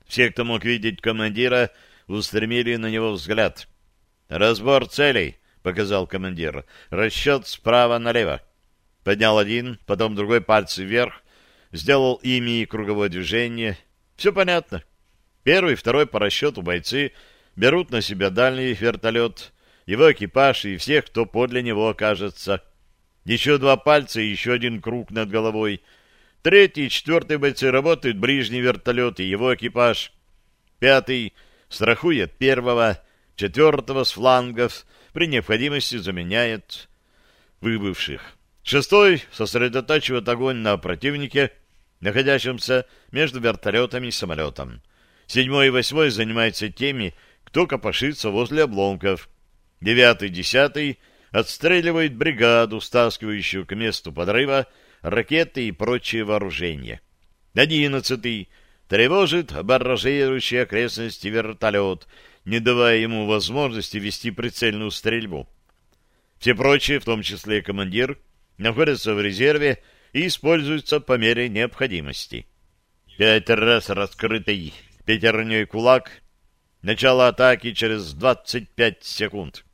Все, кто мог видеть командира, устремили на него взгляд. «Разбор целей», — показал командир. «Расчет справа налево». Поднял один, потом другой пальцы вверх, сделал ими круговое движение — все понятно. Первый второй по расчету бойцы берут на себя дальний вертолет, его экипаж и всех, кто подле него окажется. Еще два пальца и еще один круг над головой. Третий и четвертый бойцы работают ближний вертолет и его экипаж. Пятый страхует первого, четвертого с флангов, при необходимости заменяет выбывших. Шестой сосредотачивает огонь на противнике — находящемся между вертолетами и самолетом. Седьмой и восьмой занимаются теми, кто копошится возле обломков. Девятый и десятый отстреливают бригаду, стаскивающую к месту подрыва ракеты и прочее вооружение. Одиннадцатый тревожит барражирующий окрестности вертолет, не давая ему возможности вести прицельную стрельбу. Все прочие, в том числе и командир, находятся в резерве и используется по мере необходимости. Пять раз раскрытый пятерней кулак. Начало атаки через 25 секунд.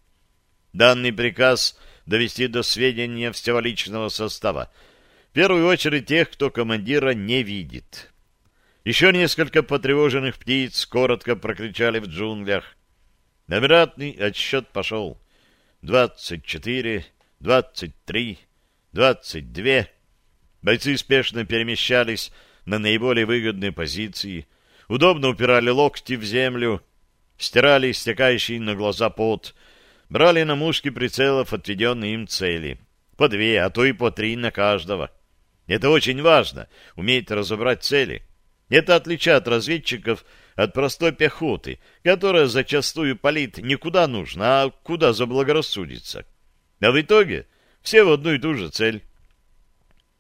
Данный приказ довести до сведения всего личного состава. В первую очередь тех, кто командира не видит. Еще несколько потревоженных птиц коротко прокричали в джунглях. Обратный отсчет пошел. Двадцать четыре, двадцать три, двадцать две... Бойцы спешно перемещались на наиболее выгодные позиции, удобно упирали локти в землю, стирали истекающий на глаза пот, брали на мушки прицелов отведенные им цели. По две, а то и по три на каждого. Это очень важно, уметь разобрать цели. Это отличает разведчиков от простой пехоты, которая зачастую палит не куда нужно, а куда заблагорассудится. А в итоге все в одну и ту же цель.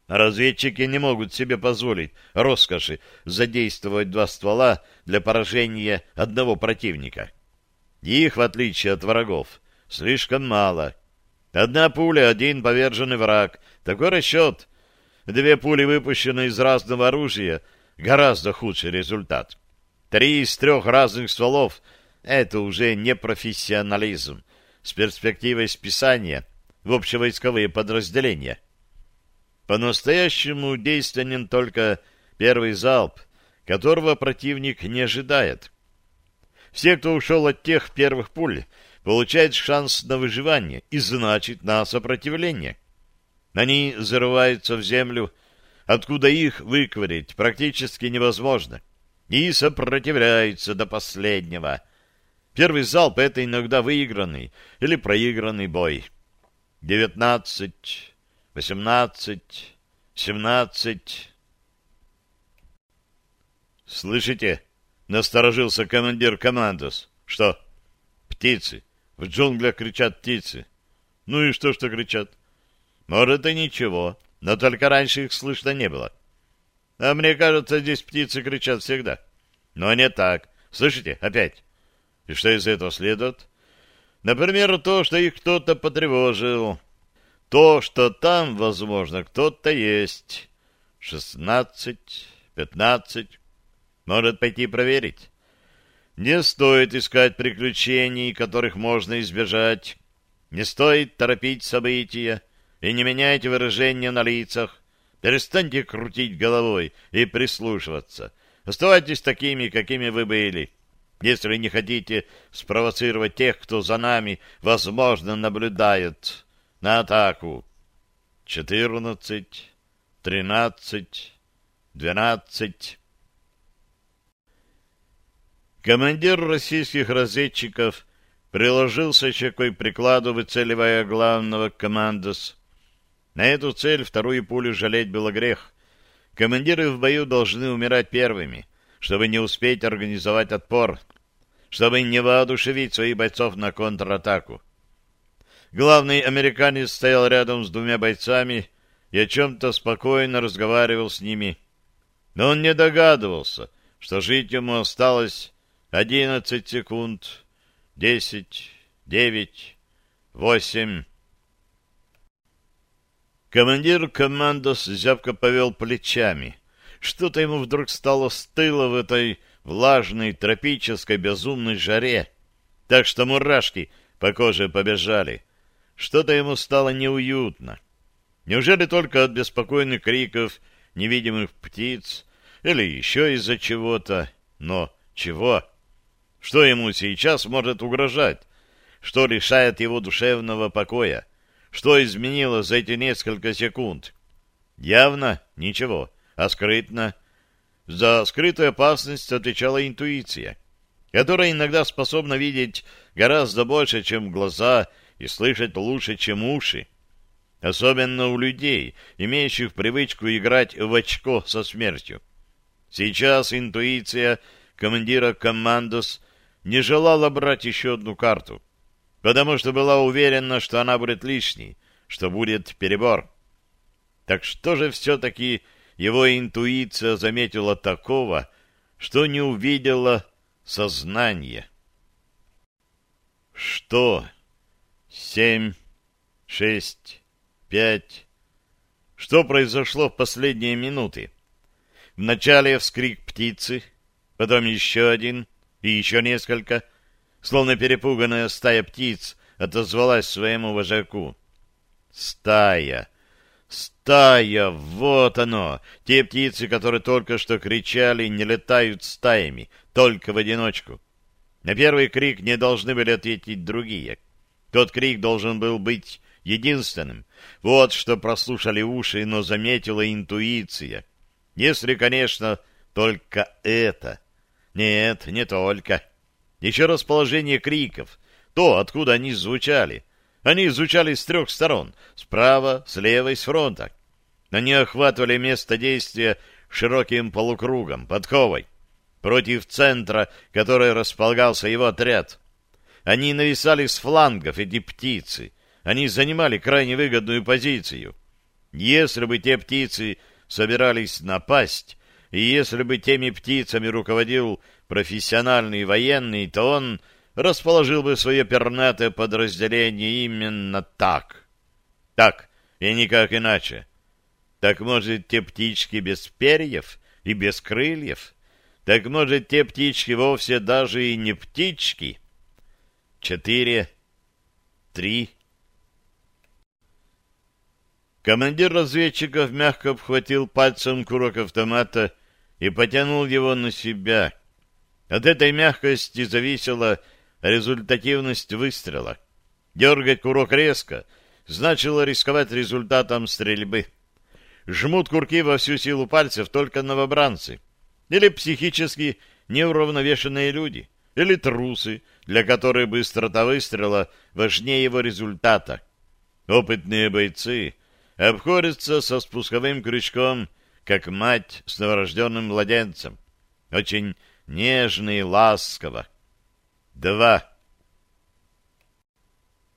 Разведчики не могут себе позволить роскоши задействовать два ствола для поражения одного противника. Их, в отличие от врагов, слишком мало. Одна пуля, один поверженный враг. Такой расчет. Две пули, выпущенные из разного оружия, гораздо худший результат. Три из трех разных стволов — это уже не профессионализм с перспективой списания в общевойсковые подразделения. По-настоящему действенен только первый залп, которого противник не ожидает. Все, кто ушел от тех первых пуль, получают шанс на выживание и, значит, на сопротивление. Они зарываются в землю, откуда их выковырять практически невозможно, и сопротивляются до последнего. Первый залп — это иногда выигранный или проигранный бой. Девятнадцать, восемнадцать, семнадцать... «Слышите?» — насторожился командир командос. «Что?» «Птицы. В джунглях кричат птицы». «Ну и что, что кричат?» «Может, и ничего, но только раньше их слышно не было». «А мне кажется, здесь птицы кричат всегда». «Но не так. Слышите? Опять». «И что из этого следует?» «Например, то, что их кто-то потревожил. То, что там, возможно, кто-то есть. Шестнадцать, пятнадцать, может пойти проверить. Не стоит искать приключений, которых можно избежать. Не стоит торопить события и не меняйте выражения на лицах. Перестаньте крутить головой и прислушиваться. Оставайтесь такими, какими вы были. Если не хотите спровоцировать тех, кто за нами, возможно, наблюдает на атаку. Четырнадцать, тринадцать, двенадцать... Командир российских разведчиков приложился щекой прикладу, выцеливая главного командос. На эту цель вторую пулю жалеть было грех. Командиры в бою должны умирать первыми, чтобы не успеть организовать отпор, чтобы не воодушевить своих бойцов на контратаку. Главный американец стоял рядом с двумя бойцами и о чем-то спокойно разговаривал с ними. Но он не догадывался, что жить ему осталось Одиннадцать секунд. Десять. Девять. Восемь. Командир командос зябко повел плечами. Что-то ему вдруг стало стыло в этой влажной, тропической, безумной жаре, так что мурашки по коже побежали. Что-то ему стало неуютно. Неужели только от беспокойных криков невидимых птиц или еще из-за чего-то? Но чего? Что ему сейчас может угрожать? Что лишает его душевного покоя? Что изменило за эти несколько секунд? Явно ничего, а скрытно. За скрытую опасность отвечала интуиция, которая иногда способна видеть гораздо больше, чем глаза, и слышать лучше, чем уши. Особенно у людей, имеющих привычку играть в очко со смертью. Сейчас интуиция командира командос не желала брать еще одну карту, потому что была уверена, что она будет лишней, что будет перебор. Так что же все-таки его интуиция заметила такого, что не увидела сознание? Что? Семь, шесть, пять... Что произошло в последние минуты? Вначале вскрик птицы, потом еще один, и еще несколько, словно перепуганная стая птиц, отозвалась своему вожаку. Стая! Стая! Вот оно! Те птицы, которые только что кричали, не летают стаями, только в одиночку. На первый крик не должны были ответить другие. Тот крик должен был быть единственным. Вот что прослушали уши, но заметила интуиция. Если, конечно, только это. Нет, не только. Еще расположение криков, то, откуда они звучали. Они звучали с трех сторон, справа, слева и с фронта. Они охватывали место действия широким полукругом, подковой, против центра, который располагался его отряд. Они нависали с флангов, эти птицы. Они занимали крайне выгодную позицию. Если бы те птицы собирались напасть, и если бы теми птицами руководил профессиональный военный, то он расположил бы свое пернатое подразделение именно так. Так, и никак иначе. Так, может, те птички без перьев и без крыльев? Так, может, те птички вовсе даже и не птички? Четыре, три... Командир разведчиков мягко обхватил пальцем курок автомата и потянул его на себя. От этой мягкости зависела результативность выстрела. Дергать курок резко значило рисковать результатом стрельбы. жмут курки во всю силу пальцев только новобранцы, или психически неуравновешенные люди, или трусы, для которых быстрота выстрела важнее его результата. Опытные бойцы обходятся со спусковым крючком, как мать с новорожденным младенцем. Очень нежно и ласково. Два.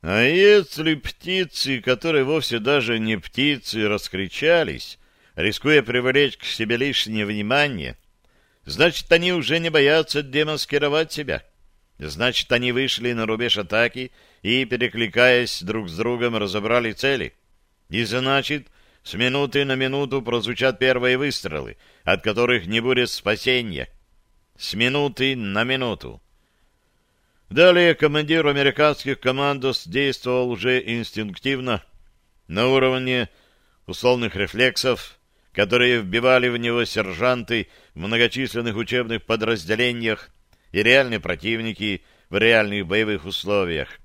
А если птицы, которые вовсе даже не птицы, раскричались, рискуя привлечь к себе лишнее внимание, значит, они уже не боятся демаскировать себя. Значит, они вышли на рубеж атаки и, перекликаясь друг с другом, разобрали цели. И значит, с минуты на минуту прозвучат первые выстрелы, от которых не будет спасения. С минуты на минуту. Далее командир американских командос действовал уже инстинктивно, на уровне условных рефлексов, которые вбивали в него сержанты в многочисленных учебных подразделениях и реальные противники в реальных боевых условиях.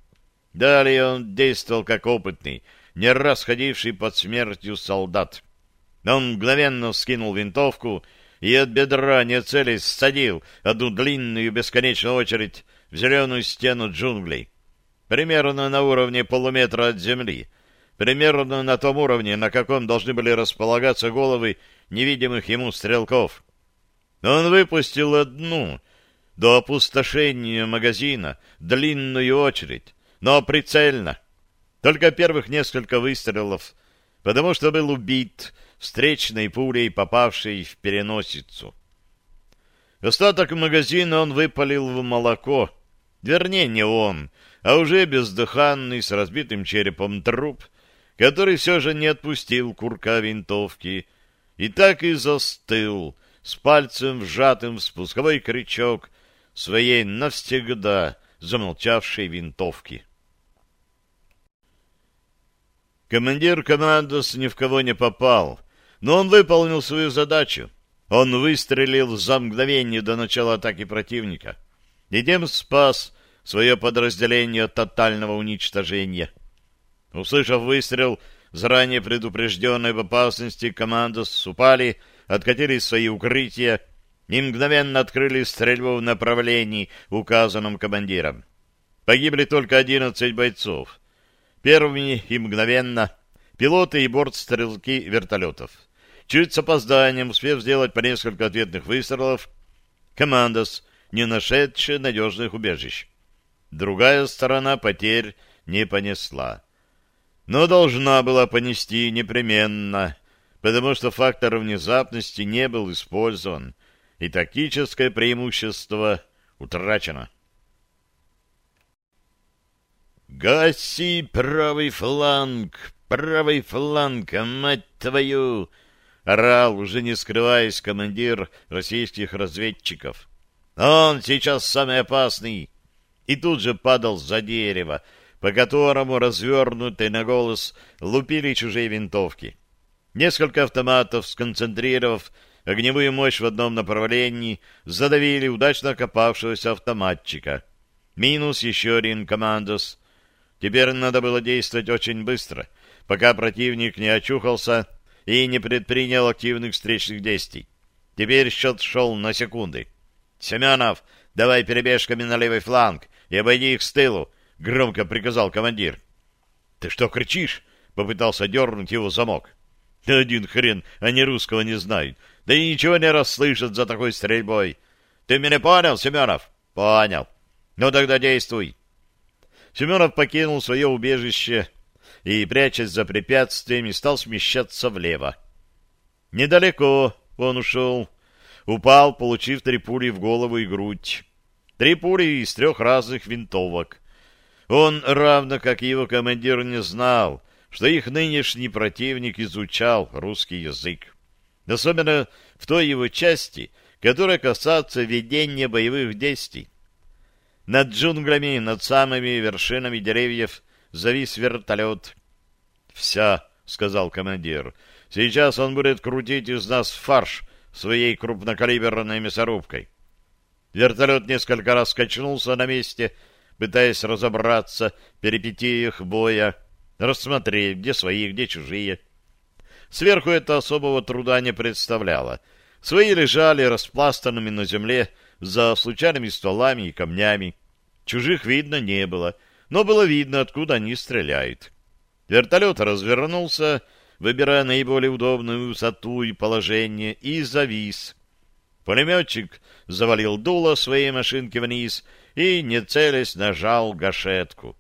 Далее он действовал как опытный, не раз ходивший под смертью солдат. Он мгновенно вскинул винтовку и от бедра, не целясь, садил одну длинную бесконечную очередь в зеленую стену джунглей. Примерно на уровне полуметра от земли. Примерно на том уровне, на каком должны были располагаться головы невидимых ему стрелков. Он выпустил одну, до опустошения магазина, длинную очередь, но прицельно. Только первых несколько выстрелов, потому что был убит встречной пулей, попавшей в переносицу. Остаток магазина он выпалил в молоко. Вернее, не он, а уже бездыханный, с разбитым черепом труп, который все же не отпустил курка винтовки и так и застыл, с пальцем вжатым в спусковой крючок своей навсегда замолчавшей винтовки. Командир командос ни в кого не попал, но он выполнил свою задачу. Он выстрелил за мгновение до начала атаки противника и тем спас свое подразделение от тотального уничтожения. Услышав выстрел, заранее предупрежденной в опасности командос упали, откатились в свои укрытия и мгновенно открыли стрельбу в направлении, указанном командиром. Погибли только одиннадцать бойцов. Первыми и мгновенно пилоты и бортстрелки вертолетов. Чуть с опозданием, успев сделать по несколько ответных выстрелов, командос, не нашедшая надежных убежищ. Другая сторона потерь не понесла. Но должна была понести непременно, потому что фактор внезапности не был использован, и тактическое преимущество утрачено. «Гаси правый фланг! Правый фланг, мать твою!» — орал, уже не скрываясь, командир российских разведчиков. «Он сейчас самый опасный!» И тут же падал за дерево, по которому, развернутые на голос, лупили чужие винтовки. Несколько автоматов, сконцентрировав огневую мощь в одном направлении, задавили удачно копавшегося автоматчика. Минус еще один командос — Теперь надо было действовать очень быстро, пока противник не очухался и не предпринял активных встречных действий. Теперь счет шел на секунды. «Семенов, давай перебежками на левый фланг и обойди их с тылу», — громко приказал командир. «Ты что кричишь?» — попытался дернуть его замок. «Да один хрен, они русского не знают. Да и ничего не расслышат за такой стрельбой. Ты меня понял, Семенов?» «Понял. Ну тогда действуй». Семенов покинул свое убежище и, прячась за препятствиями, стал смещаться влево. Недалеко он ушел. Упал, получив три пули в голову и грудь. Три пули из трех разных винтовок. Он, равно как его командир, не знал, что их нынешний противник изучал русский язык. Особенно в той его части, которая касается ведения боевых действий. Над джунглями, над самыми вершинами деревьев завис вертолет. «Вся», — сказал командир, — «сейчас он будет крутить из нас фарш своей крупнокалиберной мясорубкой». Вертолет несколько раз качнулся на месте, пытаясь разобраться в перипетиях боя, рассмотреть, где свои, где чужие. Сверху это особого труда не представляло. Свои лежали распластанными на земле за случайными стволами и камнями. Чужих видно не было, но было видно, откуда они стреляют. Вертолет развернулся, выбирая наиболее удобную высоту и положение, и завис. Пулеметчик завалил дуло своей машинки вниз и, не целясь, нажал гашетку.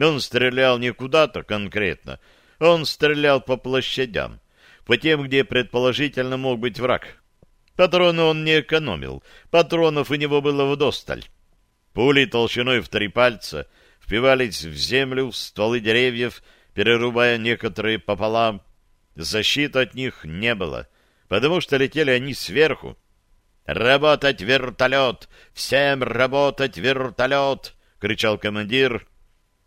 Он стрелял не куда-то конкретно, он стрелял по площадям, по тем, где предположительно мог быть враг. Патроны он не экономил, патронов у него было вдосталь. Пули толщиной в три пальца впивались в землю, стволы деревьев, перерубая некоторые пополам. Защиты от них не было, потому что летели они сверху. «Работать вертолет! Всем работать вертолет!» — кричал командир.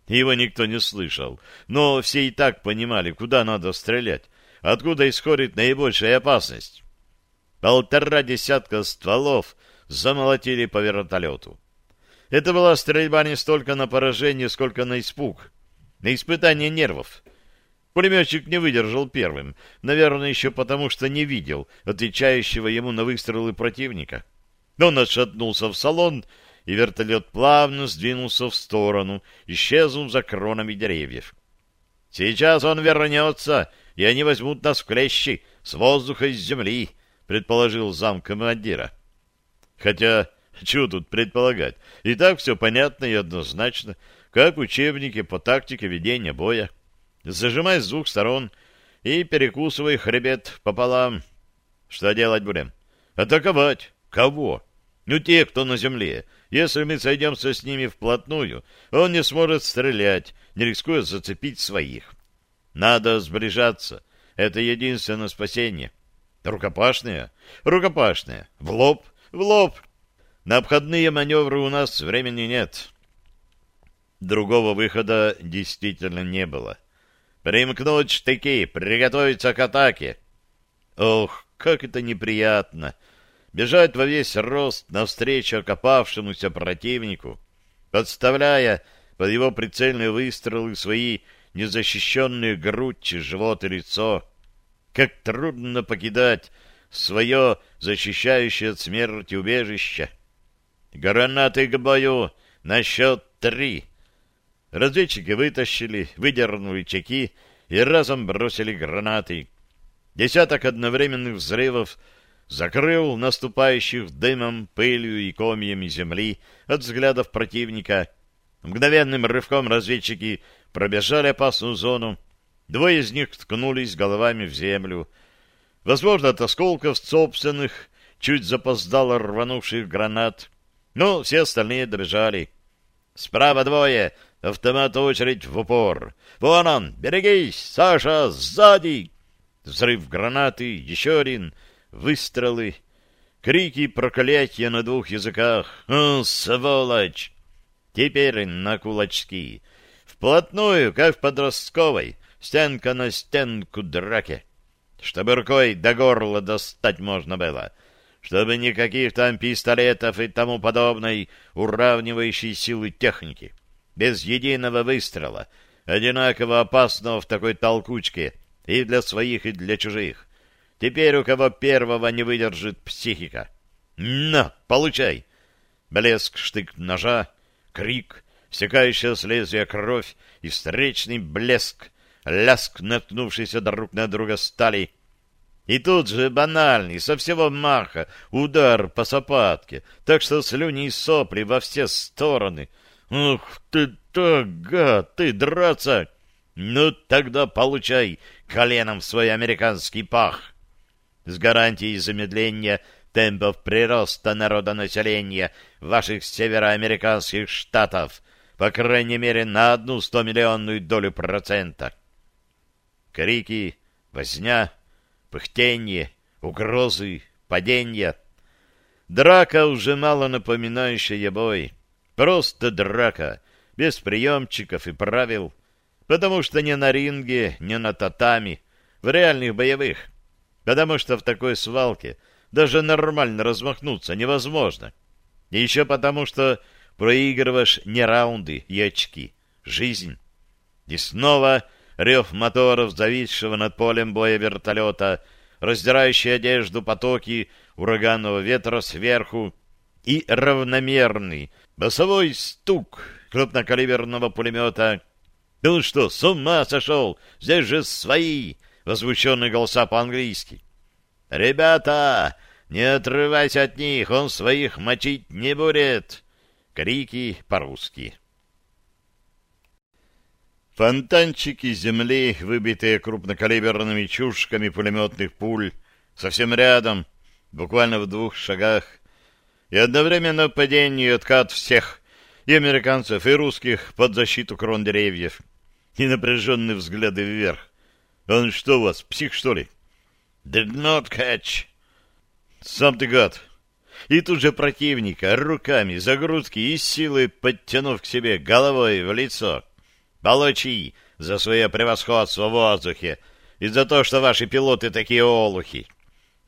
Его никто не слышал, но все и так понимали, куда надо стрелять, откуда исходит наибольшая опасность. Полтора десятка стволов замолотили по вертолету. Это была стрельба не столько на поражение, сколько на испуг, на испытание нервов. Пулеметчик не выдержал первым, наверное, еще потому, что не видел отвечающего ему на выстрелы противника. Он отшатнулся в салон, и вертолет плавно сдвинулся в сторону, исчезнув за кронами деревьев. «Сейчас он вернется, и они возьмут нас в клещи с воздуха и с земли», — предположил зам командира. Хотя, что тут предполагать, и так все понятно и однозначно, как в учебнике по тактике ведения боя зажимай с двух сторон и перекусывай хребет пополам. Что делать будем? Атаковать. Кого? Ну, те, кто на земле. Если мы сойдемся с ними вплотную, он не сможет стрелять, не рискуя зацепить своих. Надо сближаться. Это единственное спасение. Рукопашные? Рукопашные. В лоб? В лоб. На обходные маневры у нас времени нет. Другого выхода действительно не было. Примкнуть штыки, приготовиться к атаке. Ох, как это неприятно! Бежать во весь рост навстречу окопавшемуся противнику, подставляя под его прицельные выстрелы свои незащищенные грудь, живот и лицо. Как трудно покидать свое защищающее от смерти убежище. Гранаты к бою на счет три. Разведчики вытащили, выдернули чеки и разом бросили гранаты. Десяток одновременных взрывов закрыл наступающих дымом, пылью и комьями земли от взглядов противника. Мгновенным рывком разведчики пробежали опасную зону. Двое из них ткнулись головами в землю. Возможно, от осколков собственных, чуть запоздало рванувших гранат. Но все остальные добежали. «Справа двое! Автомат очередь в упор. Вон он! Берегись! Саша! Сзади!» Взрыв гранаты, еще один, выстрелы, крики проклятия на двух языках. «О, сволочь!» Теперь на кулачки. Вплотную, как в подростковой, стенка на стенку драки. Чтобы рукой до горла достать можно было. Чтобы никаких там пистолетов и тому подобной уравнивающей силы техники без единого выстрела, одинаково опасного в такой толкучке и для своих, и для чужих. Теперь у кого первого не выдержит психика. На, получай! Блеск штык ножа, крик, стекающая с лезвия кровь и встречный блеск, ляск, наткнувшийся друг на друга стали. И тут же банальный, со всего маха, удар по сапатке, так что слюни и сопли во все стороны — «Ух ты так, гад, ты драться!» «Ну, тогда получай коленом в свой американский пах!» С гарантией замедления темпов прироста народонаселения ваших североамериканских штатов, по крайней мере, на одну стомиллионную долю процента. Крики, возня, пыхтенье, угрозы, падения. Драка уже мало напоминающая бой. Просто драка, без приемчиков и правил, потому что не на ринге, не на татами, в реальных боевых, потому что в такой свалке даже нормально размахнуться невозможно. И еще потому, что проигрываешь не раунды и очки, жизнь. И снова рев моторов, зависшего над полем боя вертолета, раздирающие одежду потоки ураганного ветра сверху и равномерный басовой стук крупнокалиберного пулемета. «Ну что, с ума сошел? Здесь же свои!» — возмущенные голоса по-английски. «Ребята, не отрывайся от них, он своих мочить не будет!» Крики по-русски. Фонтанчики земли, выбитые крупнокалиберными чушками пулеметных пуль, совсем рядом, буквально в двух шагах, и одновременно падение и откат всех, и американцев, и русских, под защиту крон деревьев, и напряженные взгляды вверх. Он что у вас, псих, что ли? Did not catch. Сам ты гад. И тут же противника руками загрузки и силы подтянув к себе головой в лицо. Получи за свое превосходство в воздухе и за то, что ваши пилоты такие олухи.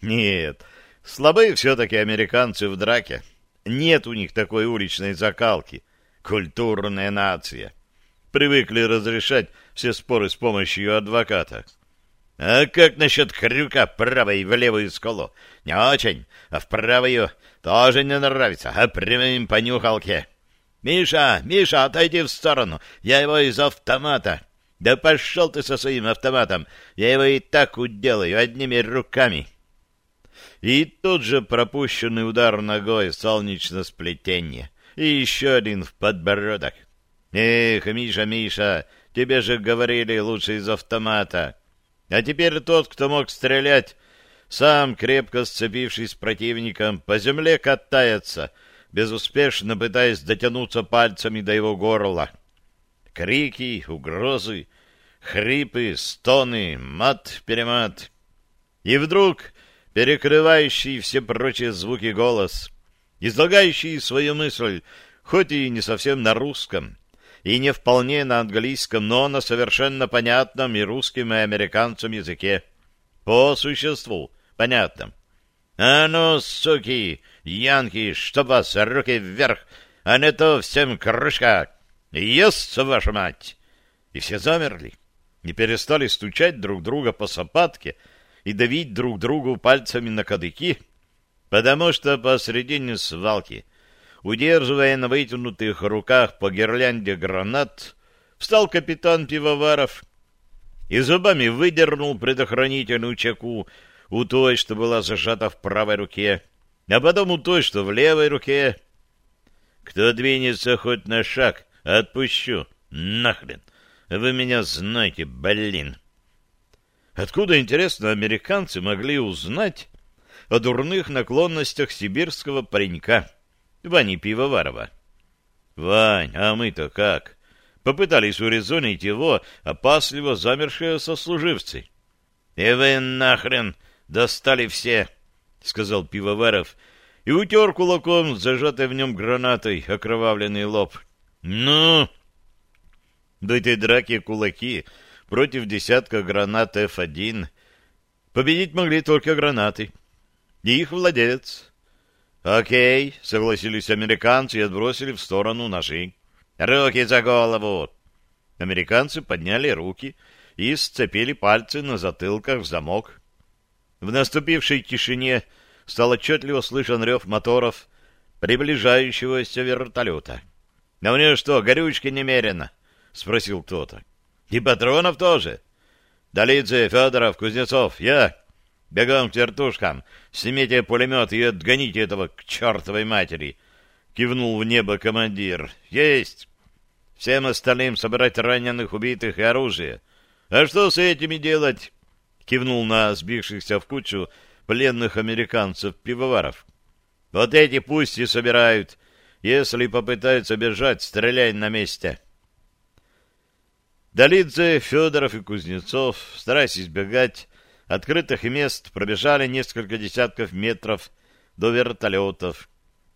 Нет, слабые все-таки американцы в драке. Нет у них такой уличной закалки. Культурная нация. Привыкли разрешать все споры с помощью адвоката. А как насчет крюка правой в левую скулу? Не очень, а в правую тоже не нравится, а прямым понюхалке. «Миша, Миша, отойди в сторону, я его из автомата». «Да пошел ты со своим автоматом, я его и так уделаю одними руками». И тут же пропущенный удар ногой в солнечное сплетение. И еще один в подбородок. «Эх, Миша, Миша, тебе же говорили лучше из автомата». А теперь тот, кто мог стрелять, сам, крепко сцепившись с противником, по земле катается, безуспешно пытаясь дотянуться пальцами до его горла. Крики, угрозы, хрипы, стоны, мат-перемат. И вдруг перекрывающий все прочие звуки голос, излагающий свою мысль, хоть и не совсем на русском, и не вполне на английском, но на совершенно понятном и русским, и американцам языке. По существу понятном. «А ну, суки, янки, чтоб вас руки вверх, а не то всем крышка! Ес, ваша мать!» И все замерли, не перестали стучать друг друга по сапатке и давить друг другу пальцами на кадыки, потому что посредине свалки — Удерживая на вытянутых руках по гирлянде гранат, встал капитан Пивоваров и зубами выдернул предохранительную чеку у той, что была зажата в правой руке, а потом у той, что в левой руке. Кто двинется хоть на шаг, отпущу. Нахрен. Вы меня знаете, блин. Откуда, интересно, американцы могли узнать о дурных наклонностях сибирского паренька? Вани Пивоварова. «Вань, а мы-то как?» Попытались урезонить его опасливо замершие сослуживцы. «И вы нахрен достали все!» — сказал Пивоваров и утер кулаком, зажатой в нем гранатой, окровавленный лоб. «Ну!» В этой драке кулаки против десятка гранат F1 победить могли только гранаты. И их владелец. «Окей», — согласились американцы и отбросили в сторону ножи. «Руки за голову!» Американцы подняли руки и сцепили пальцы на затылках в замок. В наступившей тишине стал отчетливо слышен рев моторов приближающегося вертолета. — А у нее что, горючки немерено? — спросил кто-то. — И патронов тоже? — Долидзе, Федоров, Кузнецов, я. Бегом к вертушкам, снимите пулемет и отгоните этого к чертовой матери. Кивнул в небо командир. Есть! Всем остальным собрать раненых, убитых и оружие. А что с этими делать? Кивнул на сбившихся в кучу пленных американцев-пивоваров. Вот эти пусть и собирают. Если попытаются бежать, стреляй на месте. Долидзе, Федоров и Кузнецов, стараясь избегать открытых мест пробежали несколько десятков метров до вертолетов.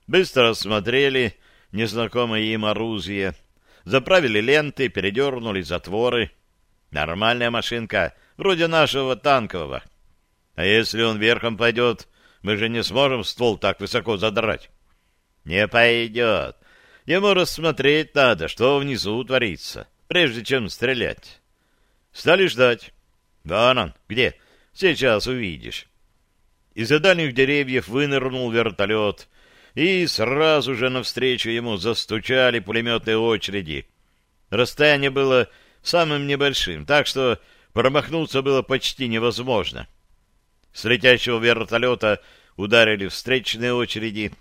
Быстро осмотрели незнакомое им оружие, заправили ленты, передернули затворы. Нормальная машинка, вроде нашего танкового. А если он верхом пойдет, мы же не сможем ствол так высоко задрать. Не пойдет. Ему рассмотреть надо, что внизу творится, прежде чем стрелять. Стали ждать. Вон он, где? Сейчас увидишь. Из-за дальних деревьев вынырнул вертолет, и сразу же навстречу ему застучали пулеметные очереди. Расстояние было самым небольшим, так что промахнуться было почти невозможно. С летящего вертолета ударили встречные очереди,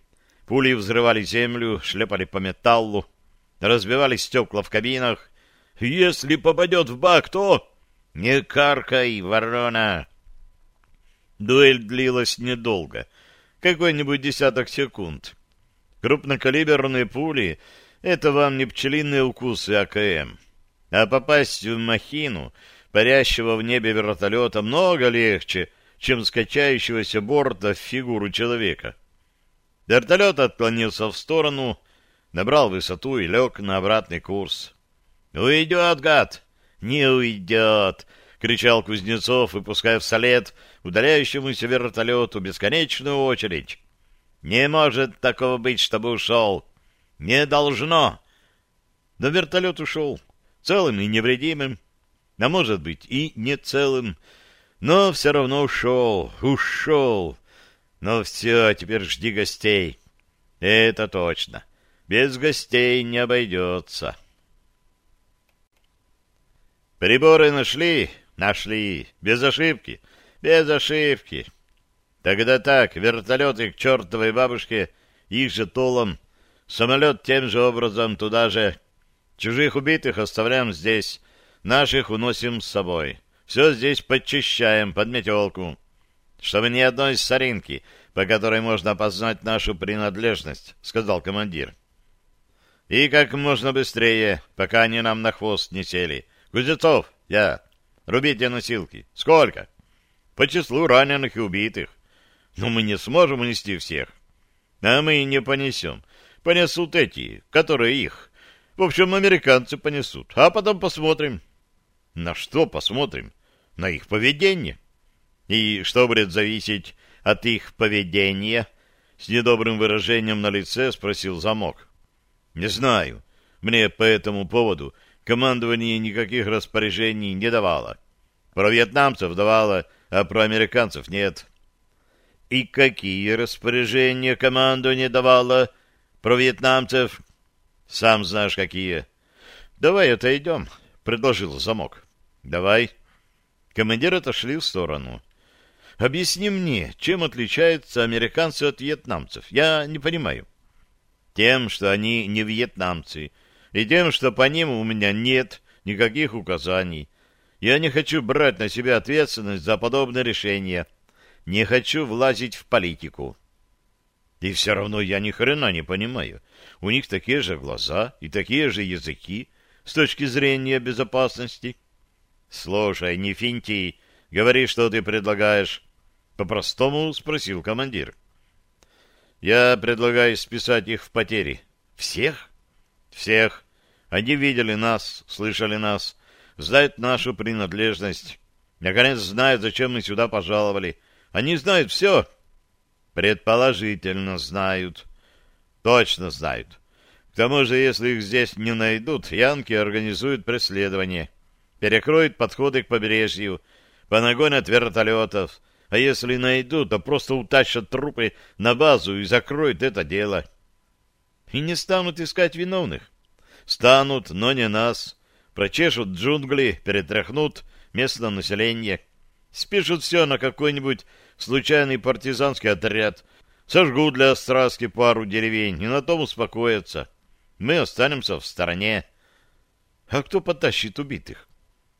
пули взрывали землю, шлепали по металлу, разбивали стекла в кабинах. Если попадет в бак, то... Не каркай, ворона! Дуэль длилась недолго, какой-нибудь десяток секунд. Крупнокалиберные пули — это вам не пчелиные укусы АКМ. А попасть в махину, парящего в небе вертолета, много легче, чем скачающегося борта в фигуру человека. Вертолет отклонился в сторону, набрал высоту и лег на обратный курс. «Уйдет, гад!» «Не уйдет!» — кричал Кузнецов, выпуская вслед удаляющемуся вертолету бесконечную очередь. «Не может такого быть, чтобы ушел! Не должно!» Но вертолет ушел, целым и невредимым, а может быть и не целым, но все равно ушел, ушел. Но все, теперь жди гостей. Это точно. Без гостей не обойдется. Приборы нашли? Нашли. Без ошибки. Без ошибки. Тогда так, вертолеты к чертовой бабушке, их же толом, самолет тем же образом туда же. Чужих убитых оставляем здесь, наших уносим с собой. Все здесь подчищаем под метелку, чтобы ни одной соринки, по которой можно опознать нашу принадлежность, — сказал командир. И как можно быстрее, пока они нам на хвост не сели — Кузнецов, я. Рубите носилки. Сколько? По числу раненых и убитых. Но мы не сможем унести всех. А мы не понесем. Понесут эти, которые их. В общем, американцы понесут. А потом посмотрим. На что посмотрим? На их поведение. И что будет зависеть от их поведения? С недобрым выражением на лице спросил замок. Не знаю. Мне по этому поводу командование никаких распоряжений не давало. Про вьетнамцев давало, а про американцев нет. И какие распоряжения командование давало про вьетнамцев? Сам знаешь, какие. Давай отойдем, предложил замок. Давай. Командиры отошли в сторону. Объясни мне, чем отличаются американцы от вьетнамцев? Я не понимаю. Тем, что они не вьетнамцы, и тем, что по ним у меня нет никаких указаний. Я не хочу брать на себя ответственность за подобное решение. Не хочу влазить в политику. И все равно я ни хрена не понимаю. У них такие же глаза и такие же языки с точки зрения безопасности. Слушай, не финти, говори, что ты предлагаешь. По-простому спросил командир. Я предлагаю списать их в потери. Всех? Всех. Они видели нас, слышали нас, знают нашу принадлежность. Наконец знают, зачем мы сюда пожаловали. Они знают все. Предположительно знают. Точно знают. К тому же, если их здесь не найдут, янки организуют преследование, перекроют подходы к побережью, понагонят вертолетов, а если найдут, то просто утащат трупы на базу и закроют это дело. И не станут искать виновных. Станут, но не нас. Прочешут джунгли, перетряхнут местное население. Спишут все на какой-нибудь случайный партизанский отряд. Сожгут для страски пару деревень и на том успокоятся. Мы останемся в стороне. А кто потащит убитых?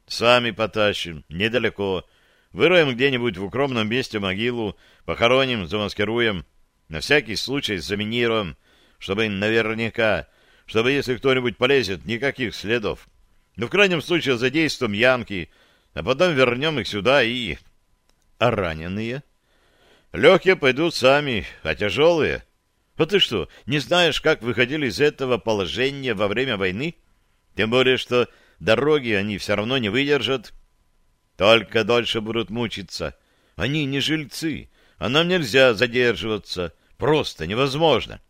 Сами потащим, недалеко. Выроем где-нибудь в укромном месте могилу, похороним, замаскируем. На всякий случай заминируем, чтобы наверняка чтобы, если кто-нибудь полезет, никаких следов. Но в крайнем случае задействуем янки, а потом вернем их сюда и... А раненые? Легкие пойдут сами, а тяжелые... А ты что, не знаешь, как выходили из этого положения во время войны? Тем более, что дороги они все равно не выдержат. Только дольше будут мучиться. Они не жильцы, а нам нельзя задерживаться. Просто невозможно.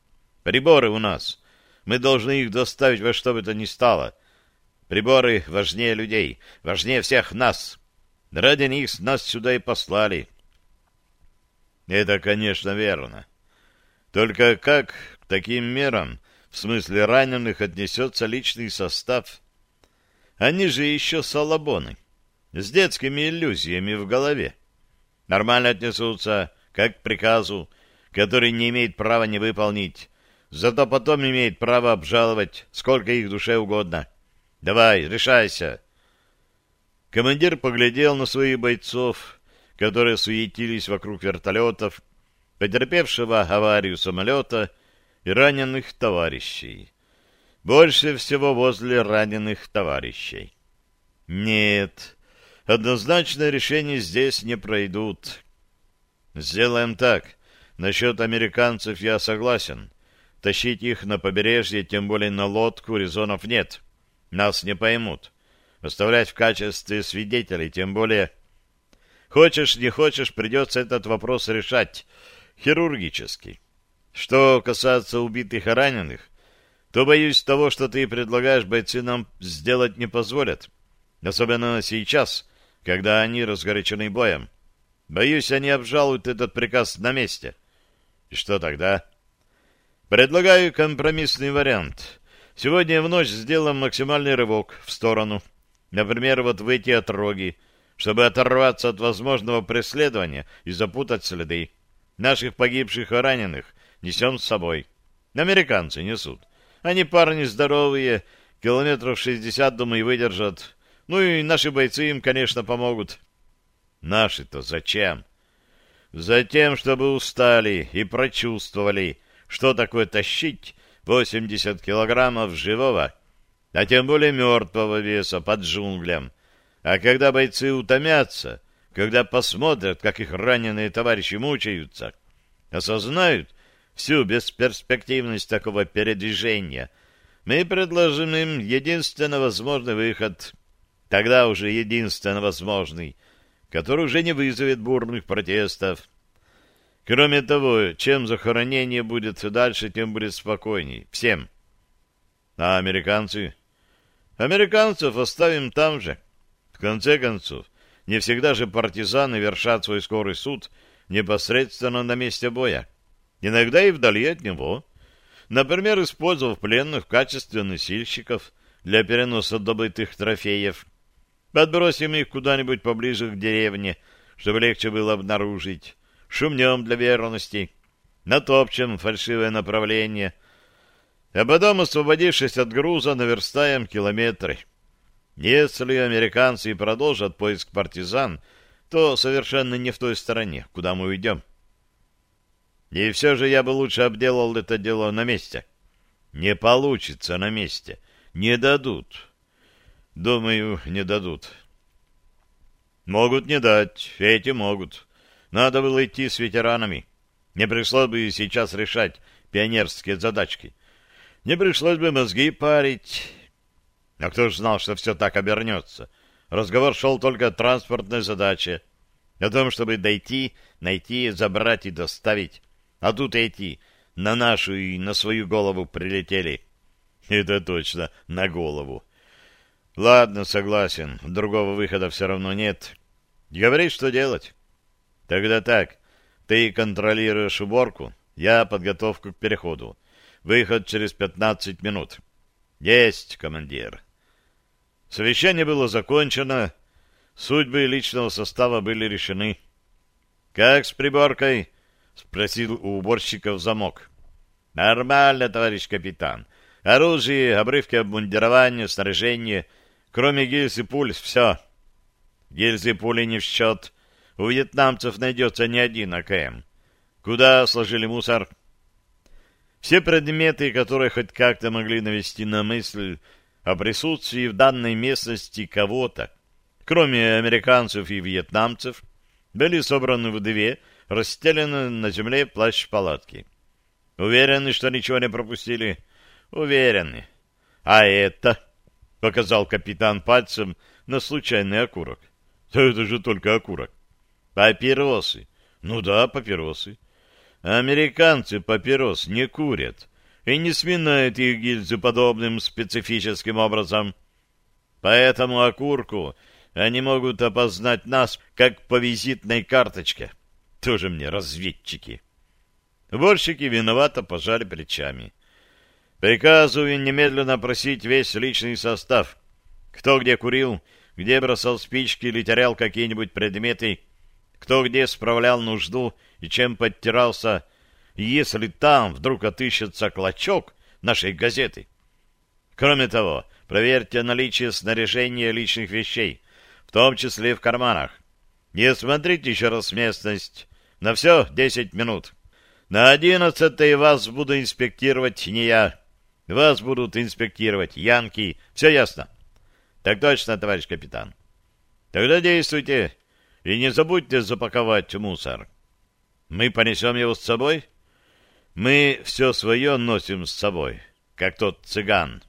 Приборы у нас мы должны их доставить во что бы то ни стало. Приборы важнее людей, важнее всех нас. Ради них нас сюда и послали. Это, конечно, верно. Только как к таким мерам, в смысле раненых, отнесется личный состав? Они же еще салабоны, с детскими иллюзиями в голове. Нормально отнесутся, как к приказу, который не имеет права не выполнить, зато потом имеет право обжаловать, сколько их душе угодно. Давай, решайся. Командир поглядел на своих бойцов, которые суетились вокруг вертолетов, потерпевшего аварию самолета и раненых товарищей. Больше всего возле раненых товарищей. Нет, однозначно решения здесь не пройдут. Сделаем так. Насчет американцев я согласен. Тащить их на побережье, тем более на лодку, резонов нет. Нас не поймут. Оставлять в качестве свидетелей, тем более... Хочешь, не хочешь, придется этот вопрос решать хирургически. Что касается убитых и раненых, то, боюсь, того, что ты предлагаешь, бойцы нам сделать не позволят. Особенно сейчас, когда они разгорячены боем. Боюсь, они обжалуют этот приказ на месте. И что тогда? Предлагаю компромиссный вариант. Сегодня в ночь сделаем максимальный рывок в сторону. Например, вот в эти отроги, чтобы оторваться от возможного преследования и запутать следы. Наших погибших и раненых несем с собой. Американцы несут. Они парни здоровые, километров шестьдесят, думаю, выдержат. Ну и наши бойцы им, конечно, помогут. Наши-то зачем? Затем, чтобы устали и прочувствовали, что такое тащить 80 килограммов живого, а тем более мертвого веса под джунглям. А когда бойцы утомятся, когда посмотрят, как их раненые товарищи мучаются, осознают всю бесперспективность такого передвижения, мы предложим им единственно возможный выход, тогда уже единственно возможный, который уже не вызовет бурных протестов, Кроме того, чем захоронение будет дальше, тем будет спокойней. Всем. А американцы? Американцев оставим там же. В конце концов, не всегда же партизаны вершат свой скорый суд непосредственно на месте боя. Иногда и вдали от него. Например, использовав пленных в качестве носильщиков для переноса добытых трофеев. Подбросим их куда-нибудь поближе к деревне, чтобы легче было обнаружить шумнем для верности, натопчем фальшивое направление, а потом, освободившись от груза, наверстаем километры. Если американцы продолжат поиск партизан, то совершенно не в той стороне, куда мы уйдем. И все же я бы лучше обделал это дело на месте. Не получится на месте. Не дадут. Думаю, не дадут. Могут не дать, эти могут. Надо было идти с ветеранами. Не пришлось бы сейчас решать пионерские задачки. Не пришлось бы мозги парить. А кто ж знал, что все так обернется? Разговор шел только о транспортной задаче. О том, чтобы дойти, найти, забрать и доставить. А тут эти на нашу и на свою голову прилетели. Это точно, на голову. Ладно, согласен. Другого выхода все равно нет. Говори, что делать. Тогда так. Ты контролируешь уборку, я подготовку к переходу. Выход через пятнадцать минут. Есть, командир. Совещание было закончено. Судьбы личного состава были решены. Как с приборкой? Спросил у уборщиков замок. Нормально, товарищ капитан. Оружие, обрывки обмундирования, снаряжение. Кроме гильз и пуль, все. Гильзы и пули не в счет. У вьетнамцев найдется не один АКМ. Куда сложили мусор? Все предметы, которые хоть как-то могли навести на мысль о присутствии в данной местности кого-то, кроме американцев и вьетнамцев, были собраны в две, расстелены на земле плащ-палатки. Уверены, что ничего не пропустили? Уверены. А это, — показал капитан пальцем на случайный окурок. Да это же только окурок. Папиросы. Ну да, папиросы. Американцы папирос не курят и не сминают их гильзы подобным специфическим образом. По этому окурку они могут опознать нас, как по визитной карточке. Тоже мне разведчики. Уборщики виновато пожали плечами. Приказываю немедленно просить весь личный состав. Кто где курил, где бросал спички или терял какие-нибудь предметы, кто где справлял нужду и чем подтирался, если там вдруг отыщется клочок нашей газеты. Кроме того, проверьте наличие снаряжения личных вещей, в том числе в карманах. Не смотрите еще раз местность. На все десять минут. На одиннадцатой вас буду инспектировать не я. Вас будут инспектировать янки. Все ясно? Так точно, товарищ капитан. Тогда действуйте. И не забудьте запаковать мусор. Мы понесем его с собой? Мы все свое носим с собой, как тот цыган.